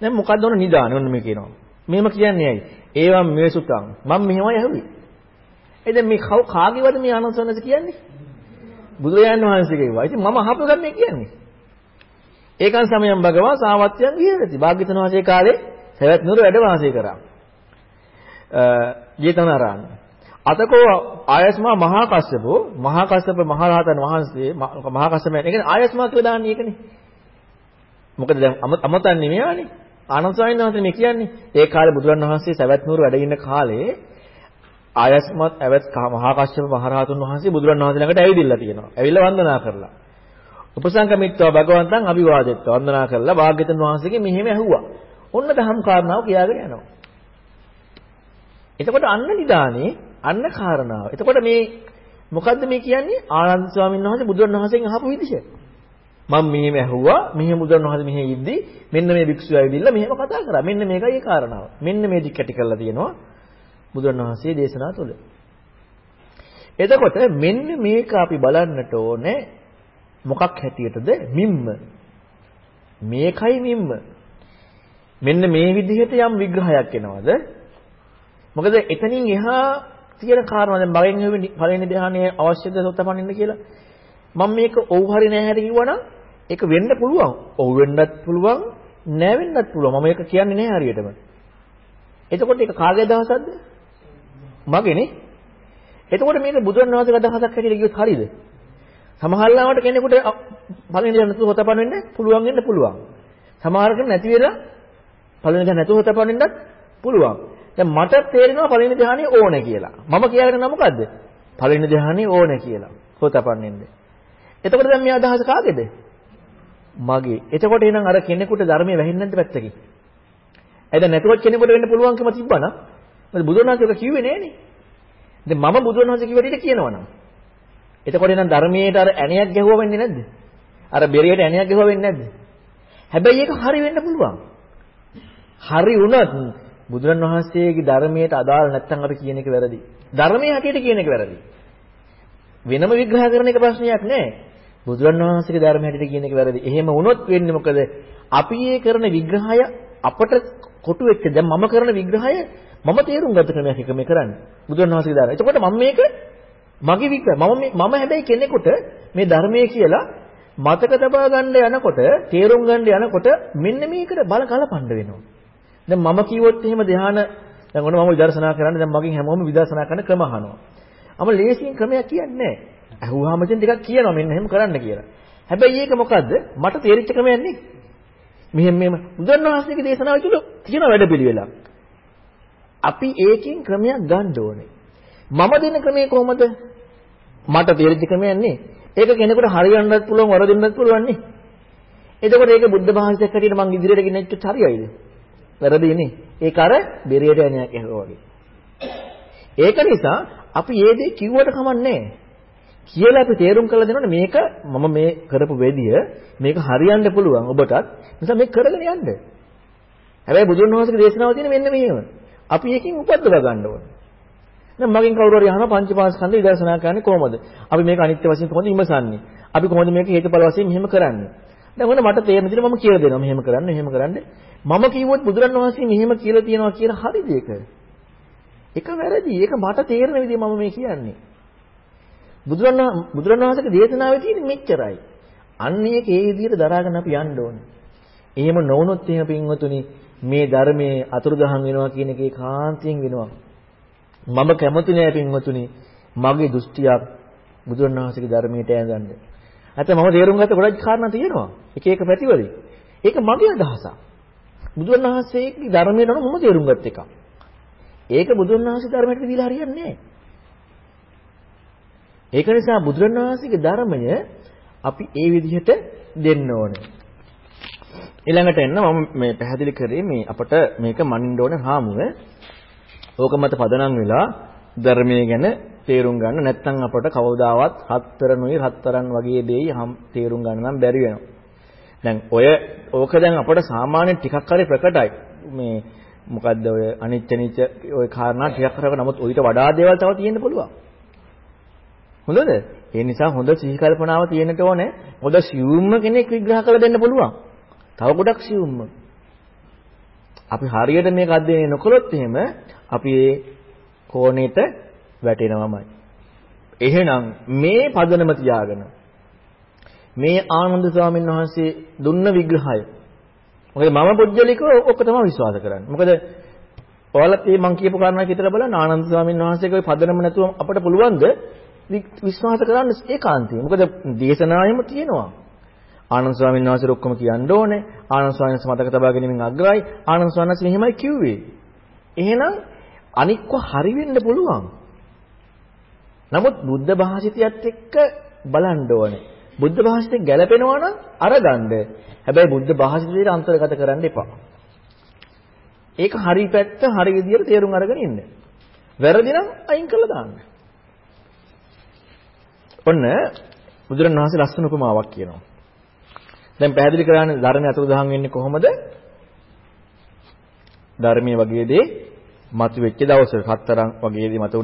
දැන් මොකද්ද ඔන්න නිදානේ ඔන්න මේ කියනවා. මෙහෙම කියන්නේ ඇයි? ඒවම් මේසුතං. මම මෙහෙමයි ඇහුවේ. ඒ දැන් මේ කාගේවද මේ ආනන්ද ස්වාමීන් කියන්නේ? බුදුරජාණන් වහන්සේගේ ඒවා. ඉතින් මම අහපු ගමන් මේ කියන්නේ. ඒකන් සමයන් භගවා සාවත්‍යයන් ගියරති. භාග්‍යතුන් වහන්සේ කාලේ සවැත් නුර වැඩ වාසය කරා. ජේතවනාරාම. අතකෝ ආයස්මා මහා කස්සපෝ මහා කස්සප මහ රහතන් වහන්සේ මහා කස්සප ඒ කියන්නේ ආයස්මා කියලා දාන්නේ ඒකනේ. මොකද දැන් අමතන්නේ මෙයානේ. ආනන්ද ස්වාමීන් වහන්සේ මේ කියන්නේ ඒ කාලේ බුදුරන් වහන්සේ සවැත් නුවර වැඩ ඉන්න කාලේ ආයස්මත් ඇවත් මහා කස්සප මහ රහතන් වහන්සේ බුදුරන් වහන්සේ ළඟට ඇවිදින්න තියෙනවා. ඇවිල්ලා වන්දනා කරලා. උපසංගමිත්වා භගවන්තං අභිවාදෙත්වා වන්දනා කරලා භාග්‍යතුන් වහන්සේගෙන් මෙහෙම ඇහුවා. ඔන්න දහම් කාරණාව කියාගෙන යනවා. එතකොට අන්න නිදානේ අන්න කාරණාව. එතකොට මේ මොකද්ද මේ කියන්නේ? ආනන්ද ස්වාමීන් වහන්සේ බුදුන් වහන්සේගෙන් අහපු විදිහ. මම මෙහෙම ඇහුවා මෙහෙම බුදුන් වහන්සේ මෙහෙ ඉද්දි මෙන්න මේ භික්ෂුව ඇවිදilla මෙහෙම කතා කරා. මෙන්න මේකයි ඒ කාරණාව. මෙන්න මේ දික් කැටි කරලා තියෙනවා බුදුන් වහන්සේ දේශනා තුළ. එතකොට මෙන්න මේක අපි බලන්නට ඕනේ මොකක් හැටියටද මිම්ම. මේකයි මිම්ම. මෙන්න මේ විදිහට යම් විග්‍රහයක් එනවද? මොකද එතනින් එහා තියෙන කාරණා දැන් මගෙන් පළවෙනි ධ්‍යානයේ අවශ්‍යද සොත්තපන්නින්න කියලා මම මේක ඔව් හරි නෑ හරි කිව්වනම් ඒක වෙන්න පුළුවන්. ඔව් වෙන්නත් පුළුවන් නෑ වෙන්නත් පුළුවන්. මම ඒක කියන්නේ නෑ හරියටම. එතකොට ඒක කාගේ අදහසක්ද? මගේනේ. එතකොට මේක බුදුන් වහන්සේගේ අදහසක් හැටියට කිව්වොත් හරියද? සමහරවිට කෙනෙකුට පළවෙනි දා නැතුව හොතපන් වෙන්න පුළුවන් වෙන්න පුළුවන්. සමහරකට නැති වෙලා පළවෙනි දා නැතුව හොතපන් වෙන්නත් පුළුවන්. දැන් මට තේරෙනවා පළවෙනි ධ්‍යානෙ ඕනේ කියලා. මම කියාගෙන නම් මොකද්ද? පළවෙනි ධ්‍යානෙ ඕනේ කියලා. හොතපන් වෙන්න. එතකොට දැන් මේ අදහස කාගේද? මගේ. එතකොට එහෙනම් අර කෙනෙකුට ධර්මයේ වැහෙන්නේ නැද්ද පැත්තකින්? ඇයිද නැතුවත් කෙනෙකුට වෙන්න පුළුවන්කම තිබ්බනම්? මොකද බුදුන් වහන්සේ ඔක කිව්වේ නෑනේ. දැන් මම බුදුන් වහන්සේ කිව්ව විදිහට කියනවනම්. එතකොට එහෙනම් ධර්මයේට අර ඇණයක් ගැහුවා වෙන්නේ නැද්ද? අර බෙරියට ඇණයක් ගැහුවා වෙන්නේ නැද්ද? හැබැයි ඒක හරි වෙන්න පුළුවන්. හරි වුණත් බුදුන් වහන්සේගේ ධර්මයට අදාළ නැත්නම් අපි කියන එක වැරදි. ධර්මයේ හැටියට කියන එක වැරදි. වෙනම විග්‍රහ කරන එක ප්‍රශ්නයක් නෑ. බුදුන් වහන්සේගේ ධර්ම හැටියට කියන එක වැරදි. එහෙම වුණොත් වෙන්නේ මොකද? අපි ඒ කරන විග්‍රහය අපට කොටු වෙච්ච දැන් මම කරන විග්‍රහය මම තේරුම් ගත ක්‍රමයක් එක මේ කරන්නේ. බුදුන් වහන්සේගේ ධර්ම. එතකොට මම මේක මගේ විග්‍රහ මම මම හැබැයි කෙනෙකුට මේ ධර්මයේ කියලා මතක තබා ගන්න යනකොට තේරුම් ගන්න යනකොට මෙන්න මේකට බල කලපන්න වෙනවා. දැන් මම කිව්වොත් එහෙම ධ්‍යාන දැන් ඔන්න මම විදර්ශනා කරන්නේ දැන් මගෙන් හැමෝම විදර්ශනා කරන ක්‍රම අහනවා. අම ලේසියෙන් ක්‍රමයක් කියන්නේ නැහැ. අහුවාම ඉතින් ටිකක් කියනවා මෙන්න එහෙම කරන්න කියලා. හැබැයි ඒක මොකද්ද? මට තේරිච්ච ක්‍රමයක් නේ. මෙහෙම මෙහෙම බුදුරණවහන්සේගේ දේශනාව තුළ තියෙන වැඩපිළිවෙලක්. අපි ඒකෙන් ක්‍රමයක් ගන්න ඕනේ. මම දෙන ක්‍රමය කොහොමද? මට තේරිච්ච ක්‍රමයක් නේ. ඒක කෙනෙකුට හරියන්නත් පුළුවන් වරදින්නත් පුළුවන් නේ. එතකොට ඒක බුද්ධ භාෂිතයක් හැටියට මං ඉදිරියට ගෙනෙච්ච හරියයිද? වැරදිනේ. ඒක අර බෙරියට යන්නයක් ඇහුවා වගේ. ඒක නිසා අපි මේ දේ කිව්වට කමන්නේ කියලා අපි තේරුම් කරලා දෙනවනේ මේක මම මේ කරපු වෙදිය මේක හරියන්න පුළුවන් ඔබටත්. නිසා මේක කරගෙන යන්න. හැබැයි බුදුන් වහන්සේගේ දේශනාව තියෙන මෙන්න මෙහෙම. අපි එකකින් උපද්දව ගන්න ඕනේ. දැන් මගෙන් කවුරු හරි අහනවා පංචපාස්කන්ධ විදර්ශනා කරන්නේ කොහොමද? අපි මේක අනිත්‍ය වශයෙන් කොහොමද ඉමසන්නේ? අපි කොහොමද මේක හේතුඵල වශයෙන් මෙහෙම කරන්නේ? දැන් ඔන්න මට තේරෙන විදිහට මම කියලා දෙනවා මෙහෙම කරන්න මෙහෙම කරන්න. මම කිව්වොත් බුදුරන් වහන්සේ මෙහෙම කියලා තියෙනවා කියලා හරිද ඒක? ඒක වැරදි. ඒක මට තේරෙන විදිහ මම මේ කියන්නේ. බුදුරන් බුදුරන් වහන්සේගේ දේශනාවේ තියෙන මෙච්චරයි. අන්න ඒක ඒ විදිහට දරාගෙන අපි යන්න ඕනේ. එහෙම නොවුනොත් එහෙම පින්වතුනි මේ ධර්මයේ අතුරුදහන් වෙනවා කියන එකේ කාන්තියෙන් වෙනවා. මම කැමති නෑ පින්වතුනි මගේ දෘෂ්ටියක් බුදුන් වහන්සේගේ ධර්මයට ඈඳන්න. නැත්නම් මම තේරුම් ගත්ත ගොඩක් කාරණා තියෙනවා. එක එක පැතිවලින්. ඒක මගේ අදහසක්. බුදුන් වහන්සේගේ ධර්මයට නම් මම තේරුම් ගත්ත එකක්. ඒක බුදුන් වහන්සේ ධර්මයට දීලා හරියන්නේ නැහැ. ඒක නිසා බුදුන් වහන්සේගේ ධර්මය අපි ඒ විදිහට දෙන්න ඕනේ. ඊළඟට එන්න මම මේ පැහැදිලි කරේ මේ අපට මේක මනින්න ඕන හාමුව. ඕක මත පදනම් වෙලා ධර්මයේ ගැන තේරුම් ගන්න නැත්නම් අපට කවදාවත් හතරනුයි හතරන් වගේ දෙයි හම් තේරුම් ගන්න නම් බැරි වෙනවා. දැන් ඔය ඕක දැන් අපට සාමාන්‍ය ටිකක් හරි ප්‍රකටයි. මේ මොකද්ද ඔය අනිච්ච නිච්ච ඔය කාරණා ටිකක් කරගෙන නමුත් ඊට වඩා දේවල් තව තියෙන්න පුළුවන්. හොඳද? ඒ නිසා හොඳ සිහි කල්පනාව තියෙන්නට ඕනේ. හොඳ සියුම්ම කෙනෙක් විග්‍රහ කරලා දෙන්න පුළුවන්. තව ගොඩක් සියුම්ම. අපි හරියට මේක අධ්‍යයනය නොකළොත් එහෙම අපි ඒ කෝණයට වැටෙනවමයි. එහෙනම් මේ පදනම තියාගෙන මේ ආනන්ද ස්වාමීන් වහන්සේ දුන්න විග්‍රහය මොකද මම පුජ්‍යලිකව ඔක තමයි විශ්වාස කරන්නේ. මොකද ඔයාලත් මේ මං කියපු කාරණා හිතලා බලන්න ආනන්ද ස්වාමීන් වහන්සේගේ පදනම නැතුව අපට පුළුවන්ද විශ්වාස කරන්න ඒකාන්තයෙන්. මොකද දේශනාවෙම තියෙනවා. ආනන්ද ස්වාමීන් වහන්සේ ඔක්කොම කියන්න ඕනේ. ආනන්ද ස්වාමීන් වහන්සේ මතක තබා ගැනීමෙන් අග්‍රයි. ආනන්ද ස්වාමීන් වහන්සේ මෙහෙමයි කිව්වේ. එහෙනම් අනික්ව හරි වෙන්න පුළුවන්. නමුත් බුද්ධ භාෂිතයත් එක්ක බලන්න ඕනේ. බුද්ධ භාෂිතෙන් ගැලපෙනවා නම් අරගන්න. හැබැයි බුද්ධ භාෂිතයට අන්තර්ගත කරන්න එපා. ඒක හරි පැත්ත හරි විදියට තේරුම් අරගෙන ඉන්න. වැරදි නම් අයින් කරලා දාන්න. ඔන්න බුදුරණවහන්සේ ලස්සන උපමාවක් කියනවා. දැන් පැහැදිලි කරන්නේ ධර්මයේ අතුරුදහන් වෙන්නේ කොහොමද? ධර්මයේ වගේ දේ මතුවෙච්ච දවසක හතරන් වගේ දේ මත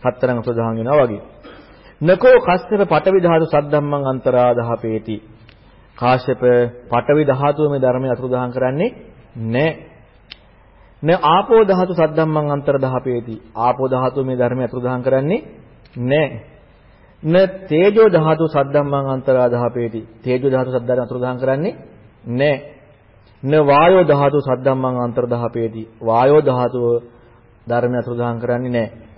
වුනහම හතරන් අතුරුදහන් වෙනවා වගේ. නකෝ කස්සප පටවි ධාතු සද්දම්මං අන්තරාදහපේති. කාශ්‍යප පටවි ධාතුව මේ ධර්මයේ අතුරුදහන් කරන්නේ නැහැ. න ආපෝ ධාතු සද්දම්මං අන්තරදහපේති. ආපෝ ධාතුව මේ ධර්මයේ අතුරුදහන් කරන්නේ නැහැ. න තේජෝ ධාතු සද්දම්මං අන්තරාදහපේති. තේජෝ ධාතු සද්දාරණ අතුරුදහන් කරන්නේ නැහැ. න වායෝ ධාතු සද්දම්මං අන්තරදහපේති. වායෝ ධාතුව ධර්මය අතුරුදහන් කරන්නේ නැහැ.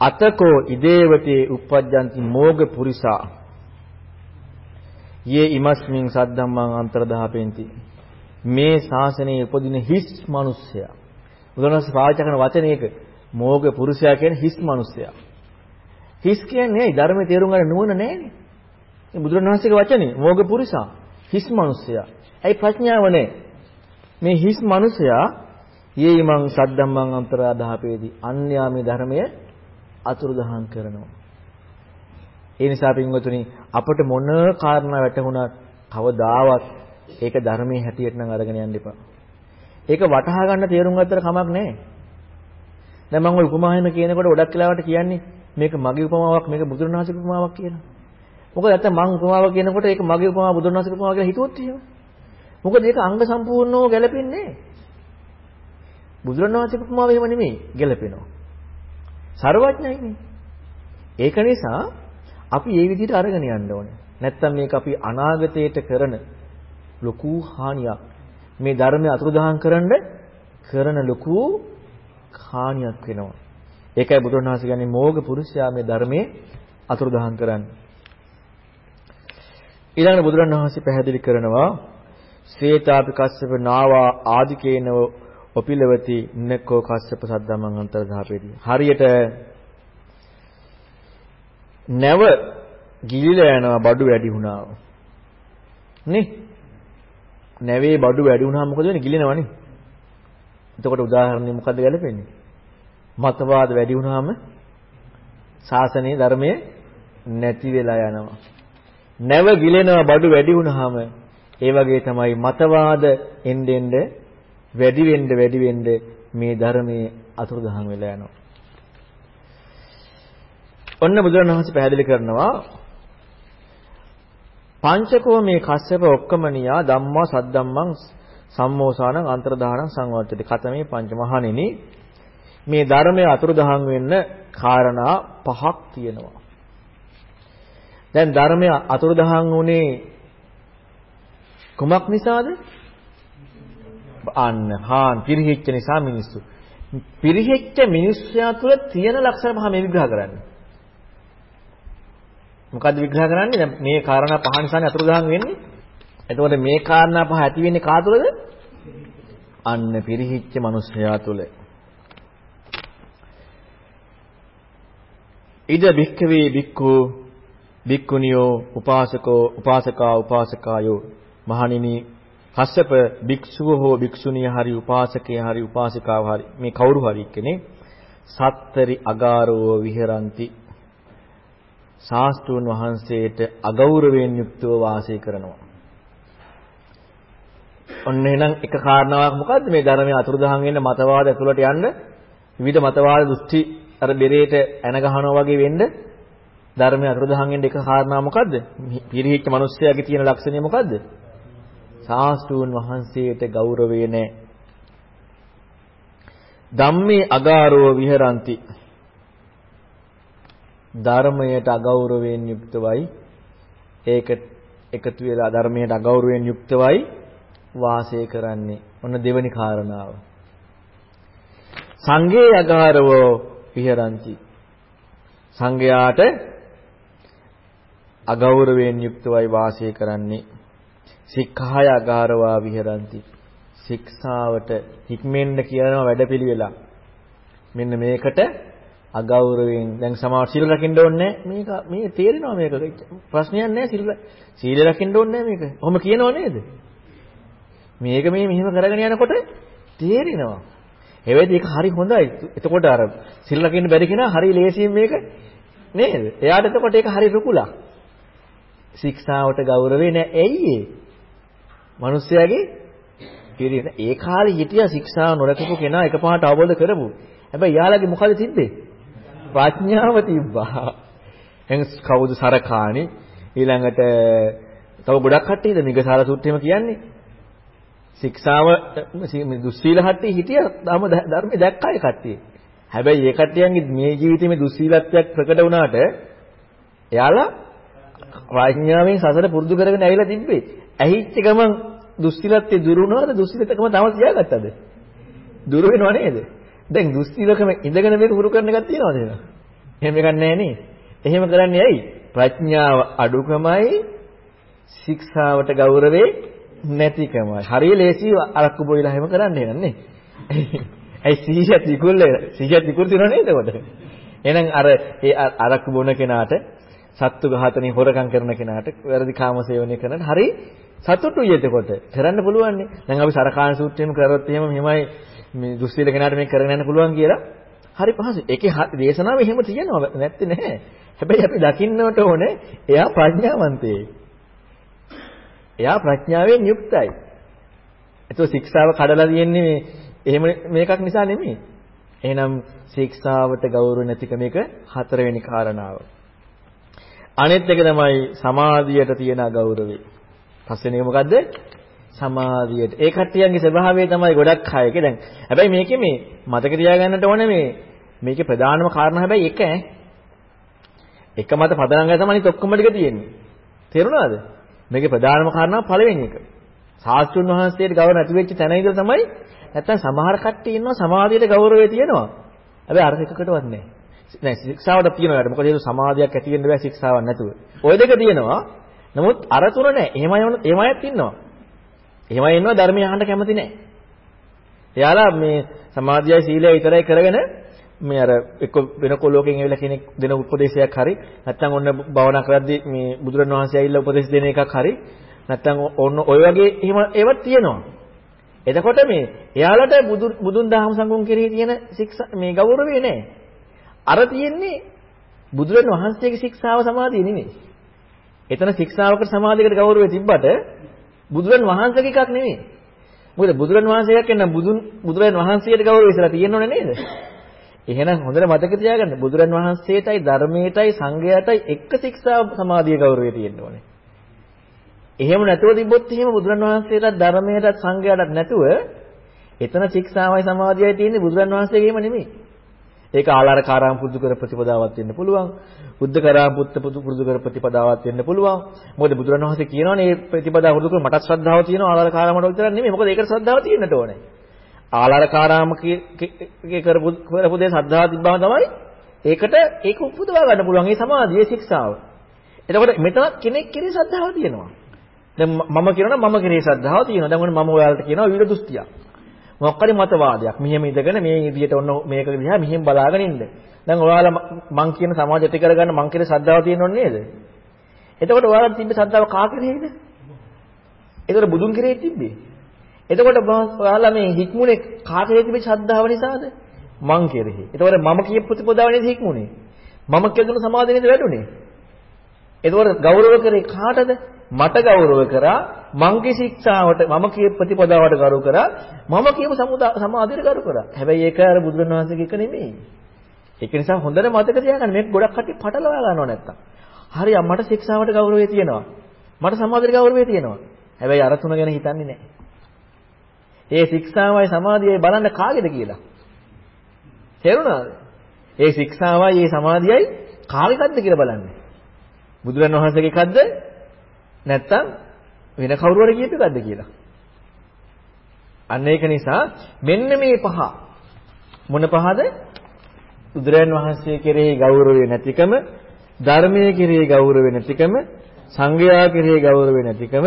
අතකෝ ඉදේවතේ uppajjanti මෝග පුරිසා. යේ ඉමස්මින් සද්දම්මං අන්තරදහපෙන්ති මේ ශාසනයේ උපදින හිස් මිනිසයා බුදුරජාණන් පාවිච්චි කරන වචනයක මෝග පුරුෂයා කියන්නේ හිස් මිනිසයා හිස් කියන්නේ ඇයි ධර්මයේ තේරුම් ගන්න නුවණ නැහැනේ මේ බුදුරජාණන්සේගේ වචනේ මෝග පුරුෂා හිස් මිනිසයා ඇයි ප්‍රඥාව නැහැ මේ හිස් මිනිසයා යේ මං සද්දම්මං අන්තරාදාපේදී අන්‍යාමී ධර්මයේ අතුරුදහන් කරනවා. ඒ නිසා පින්වතුනි අපට මොන කාරණා වැටහුණත් කවදාවත් ඒක ධර්මයේ හැටියට නම් අරගෙන යන්න එපා. ඒක වටහා ගන්න තේරුම් ගත්තට කමක් නැහැ. දැන් මම ඔය උපමාවෙම කියනකොට ගොඩක් වෙලාවට කියන්නේ මේක මගේ උපමාවක් මේක බුදුරණාහිගේ උපමාවක් කියලා. මොකද නැත්නම් මං උපමාව කියනකොට ඒක මගේ උපමාව බුදුරණාහිගේ උපමාව කියලා හිතුවොත් එහෙම. මොකද ඒක අංග සම්පූර්ණව ගැලපෙන්නේ නැහැ. බුදුරණාහිගේ උපමාව එහෙම නෙමෙයි ගැලපෙනවා. ਸਰවඥයිනේ. ඒක නිසා අපි මේ විදිහට අරගෙන යන්න ඕනේ. නැත්තම් මේක අපි අනාගතයට කරන ලොකු හානියක්. මේ ධර්මය අතුරුදහන් කරන්න කරන ලොකු හානියක් වෙනවා. ඒකයි බුදුරණවහන්සේ කියන්නේ මෝග පුරුෂයා මේ ධර්මයේ අතුරුදහන් කරන්නේ. ඊළඟට බුදුරණවහන්සේ පැහැදිලි කරනවා ශ්වේතාපි කස්සප නාවා ආදිකේනව ඔපිලවති නකෝ කස්සප සද්දමං අන්තරධාපේති. හරියට නැව ගිලිලා යනවා බඩු වැඩි වුණා. නේ? නැවේ බඩු වැඩි වුණාම මොකද වෙන්නේ? ගිලිනවනේ. එතකොට උදාහරණයක් මොකද්ද ගැලපෙන්නේ? මතවාද වැඩි වුණාම ශාසනීය ධර්මයේ නැති වෙලා යනවා. නැව ගිලෙනවා බඩු වැඩි වුණාම ඒ වගේ තමයි මතවාද එන්න එන්න වැඩි වෙන්න වැඩි වෙන්න මේ ධර්මයේ අතුරුදහන් වෙලා යනවා. ඔන්න බුදුරණවහන්සේ පැහැදිලි කරනවා පංචකෝ මේ කස්සප ඔක්කමනියා ධම්මා සද්දම්මං සම්මෝසානං අන්තරදානං සංවර්ධති. කතමේ පංචමහණෙනි මේ ධර්මයේ අතුරුදහන් වෙන්න කාරණා පහක් තියෙනවා. දැන් ධර්මය අතුරුදහන් වුණේ කුමක් නිසාද? අන්න හාන් පිරිහිච්ච නිසා මිනිස්සු. පිරිහිච්ච මිනිස්සයා තුළ තියෙන ලක්ෂණ පහ මේ විග්‍රහ කරන්නේ. මොකද්ද විග්‍රහ කරන්නේ? දැන් මේ කාරණා පහ නිසානේ අතුරුදහන් වෙන්නේ. එතකොට මේ කාරණා පහ ඇති වෙන්නේ කා තුළද? අන්න පිරිහිච්ච මිනිස්සයා තුළ. ඉද භික්ඛවේ භික්ඛු භික්ඛුනියෝ උපාසකෝ උපාසකා උපාසකායෝ මහණෙනි කස්සප භික්ෂුව හෝ භික්ෂුණිය හරි උපාසකය හරි උපාසිකාව හරි මේ කවුරු හරි කෙනෙක් සත්තරි අගාරෝ විහෙරಂತಿ ශාස්ත්‍රූන් වහන්සේට අගෞරවයෙන් යුක්තව වාසය කරනවා. ඔන්න එහෙනම් එක කාරණාවක් මොකද්ද මේ ධර්මයේ අතුරුදහන් වෙන්න මතවාද ඇතුළට යන්න විවිධ මතවාද දෘෂ්ටි අර බෙරේට ඇන ගහනවා වගේ වෙන්න ධර්මයේ අතුරුදහන් වෙන්න එක කාරණා මොකද්ද? පිරිහිච්ච මිනිස්සයාගේ තියෙන ලක්ෂණය මොකද්ද? ශාස්ත්‍රූන් වහන්සේට ගෞරවය නැහැ. ධම්මේ අගාරෝ විහරಂತಿ ධර්මයට අගෞරවයෙන් යුක්තවයි ඒක එකතු වෙලා ධර්මයට අගෞරවයෙන් යුක්තවයි වාසය කරන්නේ. ඔන්න දෙවැනි කාරණාව. සංඝේ අගාරවෝ විහරಂತಿ සංඝයාට අගෞරවයෙන් යුක්තවයි වාසය කරන්නේ. සික්ඛාය අගාරවා විහෙරಂತಿ ශික්ෂාවට හික්මෙන්න කියන වැඩපිළිවෙලක් මෙන්න මේකට අගෞරවයෙන් දැන් සමාව සීල රකින්න ඕනේ මේක මේ තේරෙනවා මේක ප්‍රශ්නයක් නෑ සීල සීල රකින්න ඕනේ මේක. ඔහොම කියනව නේද? මේක මේ මෙහෙම කරගෙන යනකොට තේරෙනවා. හැබැයි ඒක හරි හොඳයි. එතකොට අර සීල රකින්න බැරි කෙනා හරි ලේසියෙන් මේක නේද? එයාට එතකොට ඒක හරි රුකුලක්. ශික්ෂාවට ගෞරවේ නෑ. ඇයි ඒ? මිනිස්යාගේ පිරින ඒ කාලේ හිටියා ශික්ෂාව නොරකපු කෙනා එකපාරට අවබෝධ කරපු. හැබැයි යාළගේ මොකද තිබ්බේ? ප්‍රඥාව තිබ්බා. එහෙනම් කවුද සරකාණි ඊළඟට තව ගොඩක් කට්ටියද මිගසාර සූත්‍රයම කියන්නේ ශික්ෂාව දුස්සීල හට්ටිය හිටිය ධර්මයේ දැක්කයි කට්ටිය. හැබැයි ඒ කට්ටියන්ගේ මේ ජීවිතේ මේ දුස්සීලත්වයක් ප්‍රකට වුණාට එයාලා ප්‍රඥාවෙන් සසර පුරුදු කරගෙන ඇවිල්ලා තිබ්බේ. ඇහිච්ච ගමන් දුස්සීලත්වයේ දුරු වුණාද දුස්සීලතකම තව තියාගත්තද? දුරු වෙනව නේද? දැන් දුස්සීලකම ඉඳගෙන මේක පුරු කරන එකක් තියනවද එහෙනම්? එහෙම එකක් නැහැ නේ. එහෙම කරන්නේ ඇයි? ප්‍රඥාව අඩුකමයි ශික්ෂාවට ගෞරවේ නැතිකමයි. හරිය ලේසි අරක්කු බොයිලා එහෙම කරන්නේ නන්නේ. ඇයි 100ක් විකුල් 100ක් විකුල් තියනව නේද කොට? එහෙනම් අර ඒ අරක්කු බොන කෙනාට සත්තු ඝාතනය හොරකම් කරන කෙනාට වැරදි කාම සේවනය කරන හරි සතුටුයි එතකොට. කරන්න පුළුවන් නේ. දැන් අපි සරකාණ සූත්‍රයෙන් කරොත් එහෙම මෙහෙමයි මේ දුස්සීල කෙනාට මේක කරගෙන යන්න පුළුවන් කියලා හරි පහසුයි. ඒකේ දේශනාව එහෙම තියෙනවා නැත්තේ නැහැ. හැබැයි අපි දකින්නට ඕනේ එයා ප්‍රඥාවන්තයෙක්. එයා ප්‍රඥාවෙන් යුක්තයි. ඒතකොට ශික්ෂාව කඩලා තියෙන්නේ එහෙම මේකක් නිසා නෙමෙයි. එහෙනම් ශික්ෂාවට ගෞරව නැතිකම එක හතරවෙනි කාරණාව. අනෙත් එක තමයි සමාධියට තියෙන ගෞරවය. පස්වෙනි එක මොකද්ද? සමාධියට. ඒ කට්ටියන්ගේ ස්වභාවය තමයි ගොඩක් අයගේ දැන්. හැබැයි මේකේ මේ මතක තියාගන්නට ඕනේ මේ මේකේ ප්‍රධානම කාරණා හැබැයි එක ඈ. එක මත පදනම් ගා තමයි අනිත් ඔක්කොම ටික තියෙන්නේ. තේරුණාද? මේකේ ප්‍රධානම කාරණා පළවෙනි එක. සාස්ත්‍රුන් වහන්සේට ගෞරව නැති වෙච්ච තැන ඉඳලා තමයි නැත්තම් සමහර කට්ටිය ඉන්නවා සමාධියට ගෞරවය තියෙනවා. හැබැයි අර එකකටවත් නැහැ. නෑ ශික්ෂාවට තියෙනවා. මොකද ඒක සමාධියක් ඇති වෙන්න බෑ ශික්ෂාවක් නැතුව. ওই දෙක තියෙනවා. නමුත් අර තුන නෑ. එහෙමයි එහෙමයිත් ඉන්නවා. එහෙමයි ඉන්නවා ධර්මය අහන්න කැමති නෑ. එයාලා මේ සමාධියයි සීලය විතරයි කරගෙන මේ අර එක්ක වෙන කොලෝකෙන් ඇවිල්ලා කෙනෙක් දෙන උපදේශයක් හරි නැත්නම් ඔන්න භවනා කරද්දී මේ බුදුරණවහන්සේ ඇවිල්ලා උපදේශ දෙන එකක් හරි නැත්නම් ඔන්න ඔය වගේ එහෙම ඒවත් තියෙනවා. එතකොට මේ එයාලට බුදු බුදුන් දහම් සංගුණ කෙරෙහි තියෙන ශික්ෂා මේ ගෞරවය නෑ. අර තියෙන්නේ බුදුරන් වහන්සේගේ ශික්ෂාව සමාධිය නෙමෙයි. එතන ශික්ෂාවකට සමාධියකට ගෞරවය තිබ්බට බුදුරන් වහන්සේගේ එකක් නෙමෙයි. මොකද බුදුරන් වහන්සේයක් එන්න බුදුන් බුදුරන් වහන්සේට ගෞරවය ඉස්සලා තියෙන්නෝනේ නේද? එහෙනම් හොඳට මතක තියාගන්න බුදුරන් වහන්සේටයි ධර්මයටයි සංඝයාටයි එක ශික්ෂාව සමාධිය ගෞරවය තියෙන්න ඕනේ. එහෙම නැතුව තිබ්බොත් එහෙම බුදුරන් වහන්සේටත් ධර්මයටත් සංඝයාටත් නැතුව එතන ශික්ෂාවයි සමාධියයි තියෙන්නේ බුදුරන් වහන්සේගේම නෙමෙයි. ඒක ආලාරකාරාම පුරුදු කර ප්‍රතිපදාවක් වෙන්න පුළුවන්. බුද්ධකරාම පුත්ත පුරුදු කර ප්‍රතිපදාවක් වෙන්න පුළුවන්. මොකද බුදුරණවහන්සේ කියනවානේ මේ ප්‍රතිපදාව පුරුදු කර මටත් ශ්‍රද්ධාව තියෙනවා ආලාරකාරාමට විතරක් නෙමෙයි. මොකද ඒකට ශ්‍රද්ධාව තියෙන්නට ඕනේ. ආලාරකාරාම කරපු කරපු දේ ශ්‍රද්ධාව තිබ්බම තමයි ඒකට ඒක උපදවා ගන්න පුළුවන්. ඒ සමාධියේ ශික්ෂාව. එතකොට මෙතන කෙනෙක් කෙරේ ශ්‍රද්ධාව තියෙනවා. දැන් මම කියනවා මම කෙරේ ශ්‍රද්ධාව තියෙනවා. දැන් ඔන්න මම ඔයාලට කියනවා විර දෘෂ්ටියක්. මොකක් හරි මතවාදයක්. මෙහෙම ඉඳගෙන මේ විදිහට ඔන්න මේක දිහා මෙහෙම බලාගෙන ඉන්න. දැන් ඔයාලා මං කියන සමාජ ඇති කරගන්න මං කියන ශ්‍රද්ධාව තියෙනව නේද? එතකොට ඔයාලා තිබ්බ ශ්‍රද්ධාව කා කෙරෙහිද? එතකොට බුදුන් කෙරෙහි තිබ්බේ. එතකොට ඔයාලා මේ හික්මුනේ කා කෙරෙහි තිබ්බ ශ්‍රද්ධාව නිසාද? මං කෙරෙහි. එතකොට මම කියපු ප්‍රතිපදාව නේද හික්මුනේ? මම කියදුණු සමාධිය නේද වැඩුණේ? එතකොට ගෞරව කරේ කාටද? මට ගෞරව කරා මංගේ ශික්ෂාවට මම කිය ප්‍රතිපදාවට ගරු කරා මම කියපු සමාධියට ගරු කරා. හැබැයි ඒක අර බුදුරණවහන්සේගේ එක නෙමෙයි. ඒක නිසා හොඳට මතක තියාගන්න මේක ගොඩක් කටි පටලවා ගන්නව නැත්තම්. හරි මට ශික්ෂාවට ගෞරවය තියෙනවා. මට සමාධියට ගෞරවය තියෙනවා. හැබැයි අර තුන ගැන හිතන්නේ නැහැ. ඒ ශික්ෂාවයි සමාධියයි බලන්න කාගේද කියලා. තේරුණාද? ඒ ශික්ෂාවයි ඒ සමාධියයි කාගේකද්ද කියලා බලන්න. බුදුරණවහන්සේගේ එකක්ද නැත්තම් වෙන කවුරු හරි කියපු එකක්ද කියලා. අන්න ඒක නිසා මෙන්න මේ පහ මොන පහද? බුදුරයන් වහන්සේ කෙරෙහි ගෞරවය නැතිකම, ධර්මයේ කෙරෙහි ගෞරවය නැතිකම, සංඝයා කෙරෙහි ගෞරවය නැතිකම,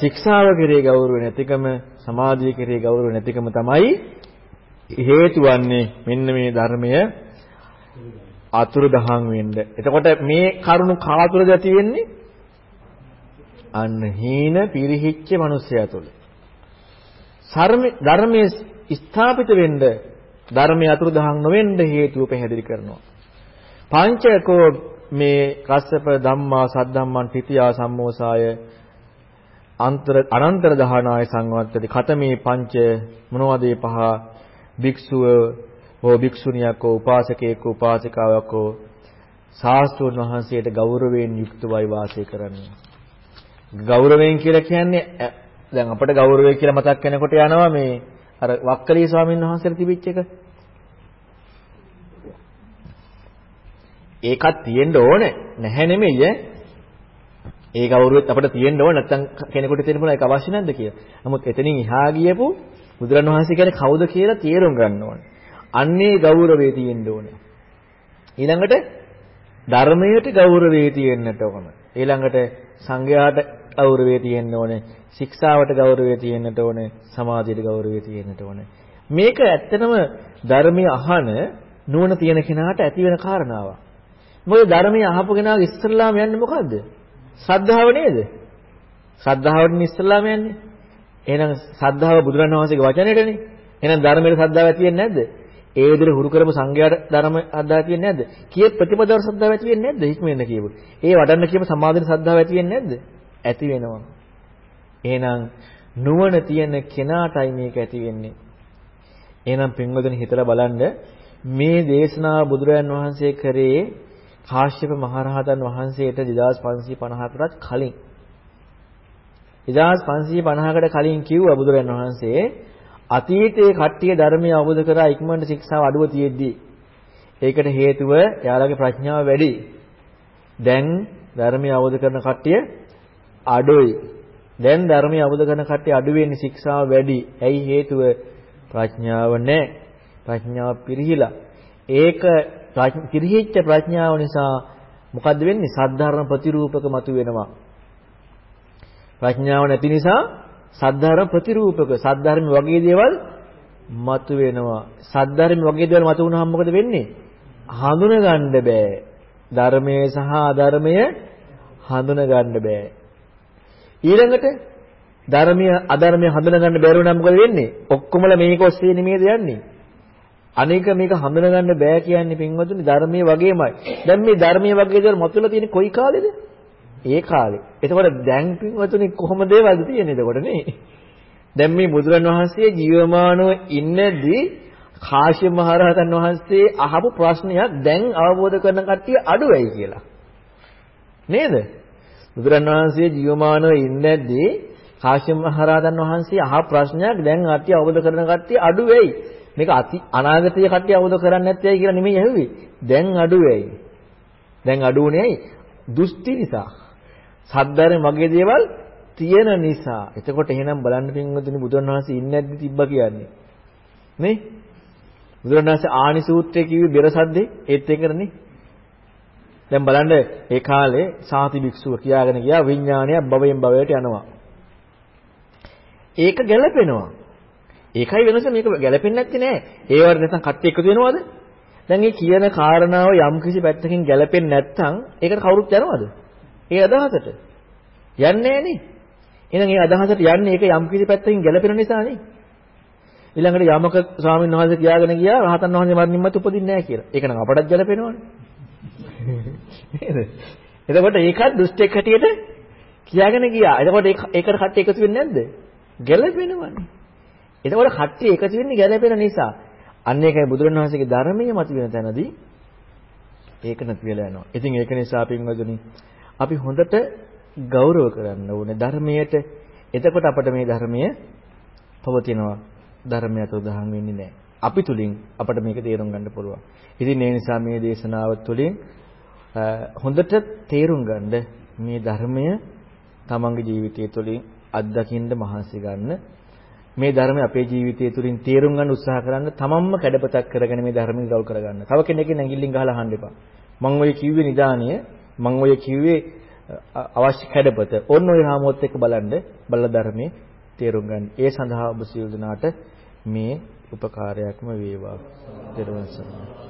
ශික්ෂාව කෙරෙහි ගෞරවය නැතිකම, සමාධිය කෙරෙහි ගෞරවය නැතිකම තමයි හේතු වන්නේ මෙන්න මේ ධර්මය අතුරුදහන් වෙන්න. එතකොට මේ කරුණු කාතුරද ඇති වෙන්නේ? අන්න හීන පිරිහිච්ච මිනිසයා තුළ. ධර්මයේ ස්ථාපිත වෙන්න ධර්මයේ අතුරුදහන් නොවෙන්න හේතුව පැහැදිලි කරනවා. පංචකෝ මේ කස්සප ධම්මා සද්ධම්මන් තිතියා සම්මෝසාය අන්තර අනන්තර දහනාය සංවත්තති කතමේ පංච මොනවද මේ පහ භික්ෂුව හෝ භික්ෂුණියක් හෝ උපාසකයෙක් හෝ උපාසිකාවක් හෝ ශාස්ත්‍රඥ වහන්සේට ගෞරවයෙන් යුක්තවයි වාසය කරන්නේ. ගෞරවයෙන් කියලා කියන්නේ දැන් අපිට ගෞරවය කියලා මතක් වෙනකොට යනවා මේ අර වක්කලී ස්වාමීන් වහන්සේට තිබිච්ච එක. ඒකත් තියෙන්න ඕනේ නැහැ නෙමෙයි ඈ. ඒ ගෞරවෙත් අපිට තියෙන්න ඕනේ නැත්නම් කෙනෙකුට තේරෙන්න පුළුවන් ඒක අවශ්‍ය නැද්ද කියලා. නමුත් එතනින් එහා ගියපු බුදුරණවහන්සේ කියන්නේ කවුද කියලා තේරුම් ගන්න ඕනේ. අන්නේ ගෞරවය තියෙන්න ඕනේ. ඊළඟට ධර්මයට ගෞරවය තියෙන්නට ඕන. ඊළඟට සංඝයාට ගෞරවය තියෙන්න ඕනේ. ශික්ෂාවට ගෞරවය තියෙන්නට ඕනේ. සමාධියට ගෞරවය තියෙන්නට ඕනේ. මේක ඇත්තටම ධර්මයේ අහන නුවණ තියෙන කෙනාට ඇති වෙන කාරණාවක්. මොකද ධර්මයේ අහපු කෙනාගේ ඉස්සල්ලාම යන්නේ මොකද්ද? ශ්‍රද්ධාව නේද? ශ්‍රද්ධාවට ඉස්සල්ලාම යන්නේ. එහෙනම් ශ්‍රද්ධාව බුදුරණවහන්සේගේ වචනයටනේ. එහෙනම් ධර්මයේ ශ්‍රද්ධාව ඇති වෙන්නේ නැද්ද? ඒ විදිහට හුරු කරපු සංඝයාට ධර්ම අද්දා තියෙන්නේ නැද්ද? කියේ ප්‍රතිපදාව ශ්‍රද්ධාව ඇති වෙන්නේ නැද්ද? හික්මෙන්න කියපු. ඒ වඩන්න කියපු සමාධින ශ්‍රද්ධාව ඇති වෙන්නේ නැද්ද? ඇති වෙනවා. එහෙනම් නුවණ තියෙන කෙනාටයි මේක ඇති වෙන්නේ. එහෙනම් පින්වතුනි හිතලා බලන්න මේ දේශනාව බුදුරජාන් වහන්සේ කරේ කාශ්‍යප මහරහතන් වහන්සේට 2550කටත් කලින් 2550කට කලින් කිව්වා බුදුරජාන් වහන්සේ අතීතයේ කට්ටිය ධර්මය අවබෝධ කරා ඉක්මනට ශික්ෂාව අඩුව තියෙද්දි ඒකට හේතුව යාළගේ ප්‍රඥාව වැඩි. දැන් ධර්මය අවබෝධ කරන කට්ටිය අඩුයි. දැන් ධර්මය අවබෝධ කරන කට්ටිය අඩු වෙන්නේ ශික්ෂාව වැඩි. ඇයි හේතුව? ප්‍රඥාව නැහැ. ප්‍රඥාව පිරිහිලා. ඒක පිරිහිච්ච ප්‍රඥාව නිසා මොකද්ද වෙන්නේ? සද්ධර්ම ප්‍රතිරූපක මතු වෙනවා. ප්‍රඥාව නැති නිසා සද්ධර්ම ප්‍රතිරූපක සද්ධර්ම වගේ දේවල් මතු වෙනවා. සද්ධර්ම වගේ දේවල් මතු වුණාම මොකද වෙන්නේ? හඳුන ගන්න බෑ. ධර්මයේ සහ අධර්මය හඳුන ගන්න බෑ. ඊළඟට ධර්මීය අධර්මීය හඳුන ගන්න බැරුව නම් මොකද වෙන්නේ? ඔක්කොමලා මේක ඔස්සේ නෙමෙයිද යන්නේ? අනේක මේක හඳුන ගන්න බෑ කියන්නේ පින්වතුනි ධර්මයේ වගේමයි. දැන් මේ ධර්මයේ වගේ දේවල් මතුවලා තියෙන්නේ කොයි කාලෙද? ඒ කාලේ. එතකොට දැන් පින්වතුනි කොහොමද ඒවද තියෙන්නේ එතකොට නේ? දැන් මේ බුදුරන් වහන්සේ ජීවමානව ඉන්නදී කාශ්‍යප මහරහතන් වහන්සේ අහපු ප්‍රශ්නයක් දැන් අවබෝධ කරන කට්ටිය අඩු වෙයි කියලා. නේද? බුදුරන් වහන්සේ ජීවමානව ඉන්නදී කාශ්‍යප මහරහතන් වහන්සේ අහ ප්‍රශ්නයක් දැන් අට්ටිය අවබෝධ කරන කට්ටිය අඩු වෙයි. මේක අති අනාගතයේ කට්ටිය අවබෝධ කරන්නේ නැත්තේ කියලා නෙමෙයි ඇහුවේ. දැන් අඩු වෙයි. දැන් අඩු වුණේ ඇයි? දෘෂ්ටි නිසා. සද්දාරේ මගේ දේවල් තියෙන නිසා. එතකොට එහෙනම් බලන්න පින්වතුනි බුදුන් වහන්සේ ඉන්නේ නැද්ද තිබ්බා කියන්නේ. නේ? බුදුන් වහන්සේ ආනි සූත්‍රයේ කිව්වේ බෙර සද්දේ ඒත් ඒකනේ. දැන් බලන්න ඒ කාලේ සාති භික්ෂුව කියාගෙන ගියා විඥානය භවයෙන් භවයට යනවා. ඒක ගැළපෙනවා. ඒකයි වෙනස මේක ගැළපෙන්නේ නැත්තේ නෑ. ඒවට නැත්නම් කට්ටිය එකතු වෙනවද? දැන් මේ කියන කාරණාව යම් කිසි පැත්තකින් ගැළපෙන්නේ නැත්නම් ඒකට කවුරුත් යනවද? ඒ අදහසට. යන්නේ නෑනේ. එහෙනම් ඒ අදහසට යන්නේ ඒක යම් කිසි පැත්තකින් ගැළපෙන නිසානේ. ඊළඟට යමක ස්වාමීන් වහන්සේ කියාගෙන ගියා රහතන් වහන්සේ මරණින් මතු උපදින්නේ නැහැ කියලා. ඒක නම් අපටත් ගැළපෙනවනේ. නේද? එතකොට ඒකත් දුෂ්ටෙක් හැටියට කියාගෙන ගියා. එතකොට ඒකට කට්ටිය එකතු වෙන්නේ නැද්ද? ගැළපෙනවනේ. එතකොට කට්ටිය එකතු වෙන්නේ ගැළපෙන නිසා. අන්න ඒකයි බුදුරණවහන්සේගේ ධර්මයේ මත වෙන තැනදී ඒක නැති වෙලා යනවා. ඉතින් ඒක නිසා පින්වතුනි අපි හොඳට ගෞරව කරන්න ඕනේ ධර්මයට. එතකොට අපට මේ ධර්මය පවතිනවා. ධර්මයට උදාහරණ වෙන්නේ නැහැ. අපි තුලින් අපට මේක තේරුම් ගන්න පුළුවන්. ඉතින් ඒ නිසා මේ දේශනාව තුළින් හොඳට තේරුම් ගන්න මේ ධර්මය තමන්ගේ ජීවිතය තුළින් අත්දකින්න මහන්සි ගන්න මේ ධර්මය අපේ ජීවිතය තුළින් තේරුම් ගන්න උත්සාහ කරන්න තමන්ම කැඩපතක් කරගෙන මේ ධර්මය ගෞරව කරගන්න. තව කෙනෙක්ගේ නැගිල්ලින් ගහලා අහන්න එපා. මම ඔය කිව්වේ නිදානිය මම ඔය කිව්වේ අවශ්‍ය කැඩපත. ඔන්න ඔය හාමුවත් එක්ක බලන්න බල ධර්මයේ තේරුම් ගන්න. ඒ සඳහා ඔබ සියලු දෙනාට මේ උපකාරයක්ම වේවා. ත්වන් සරණයි.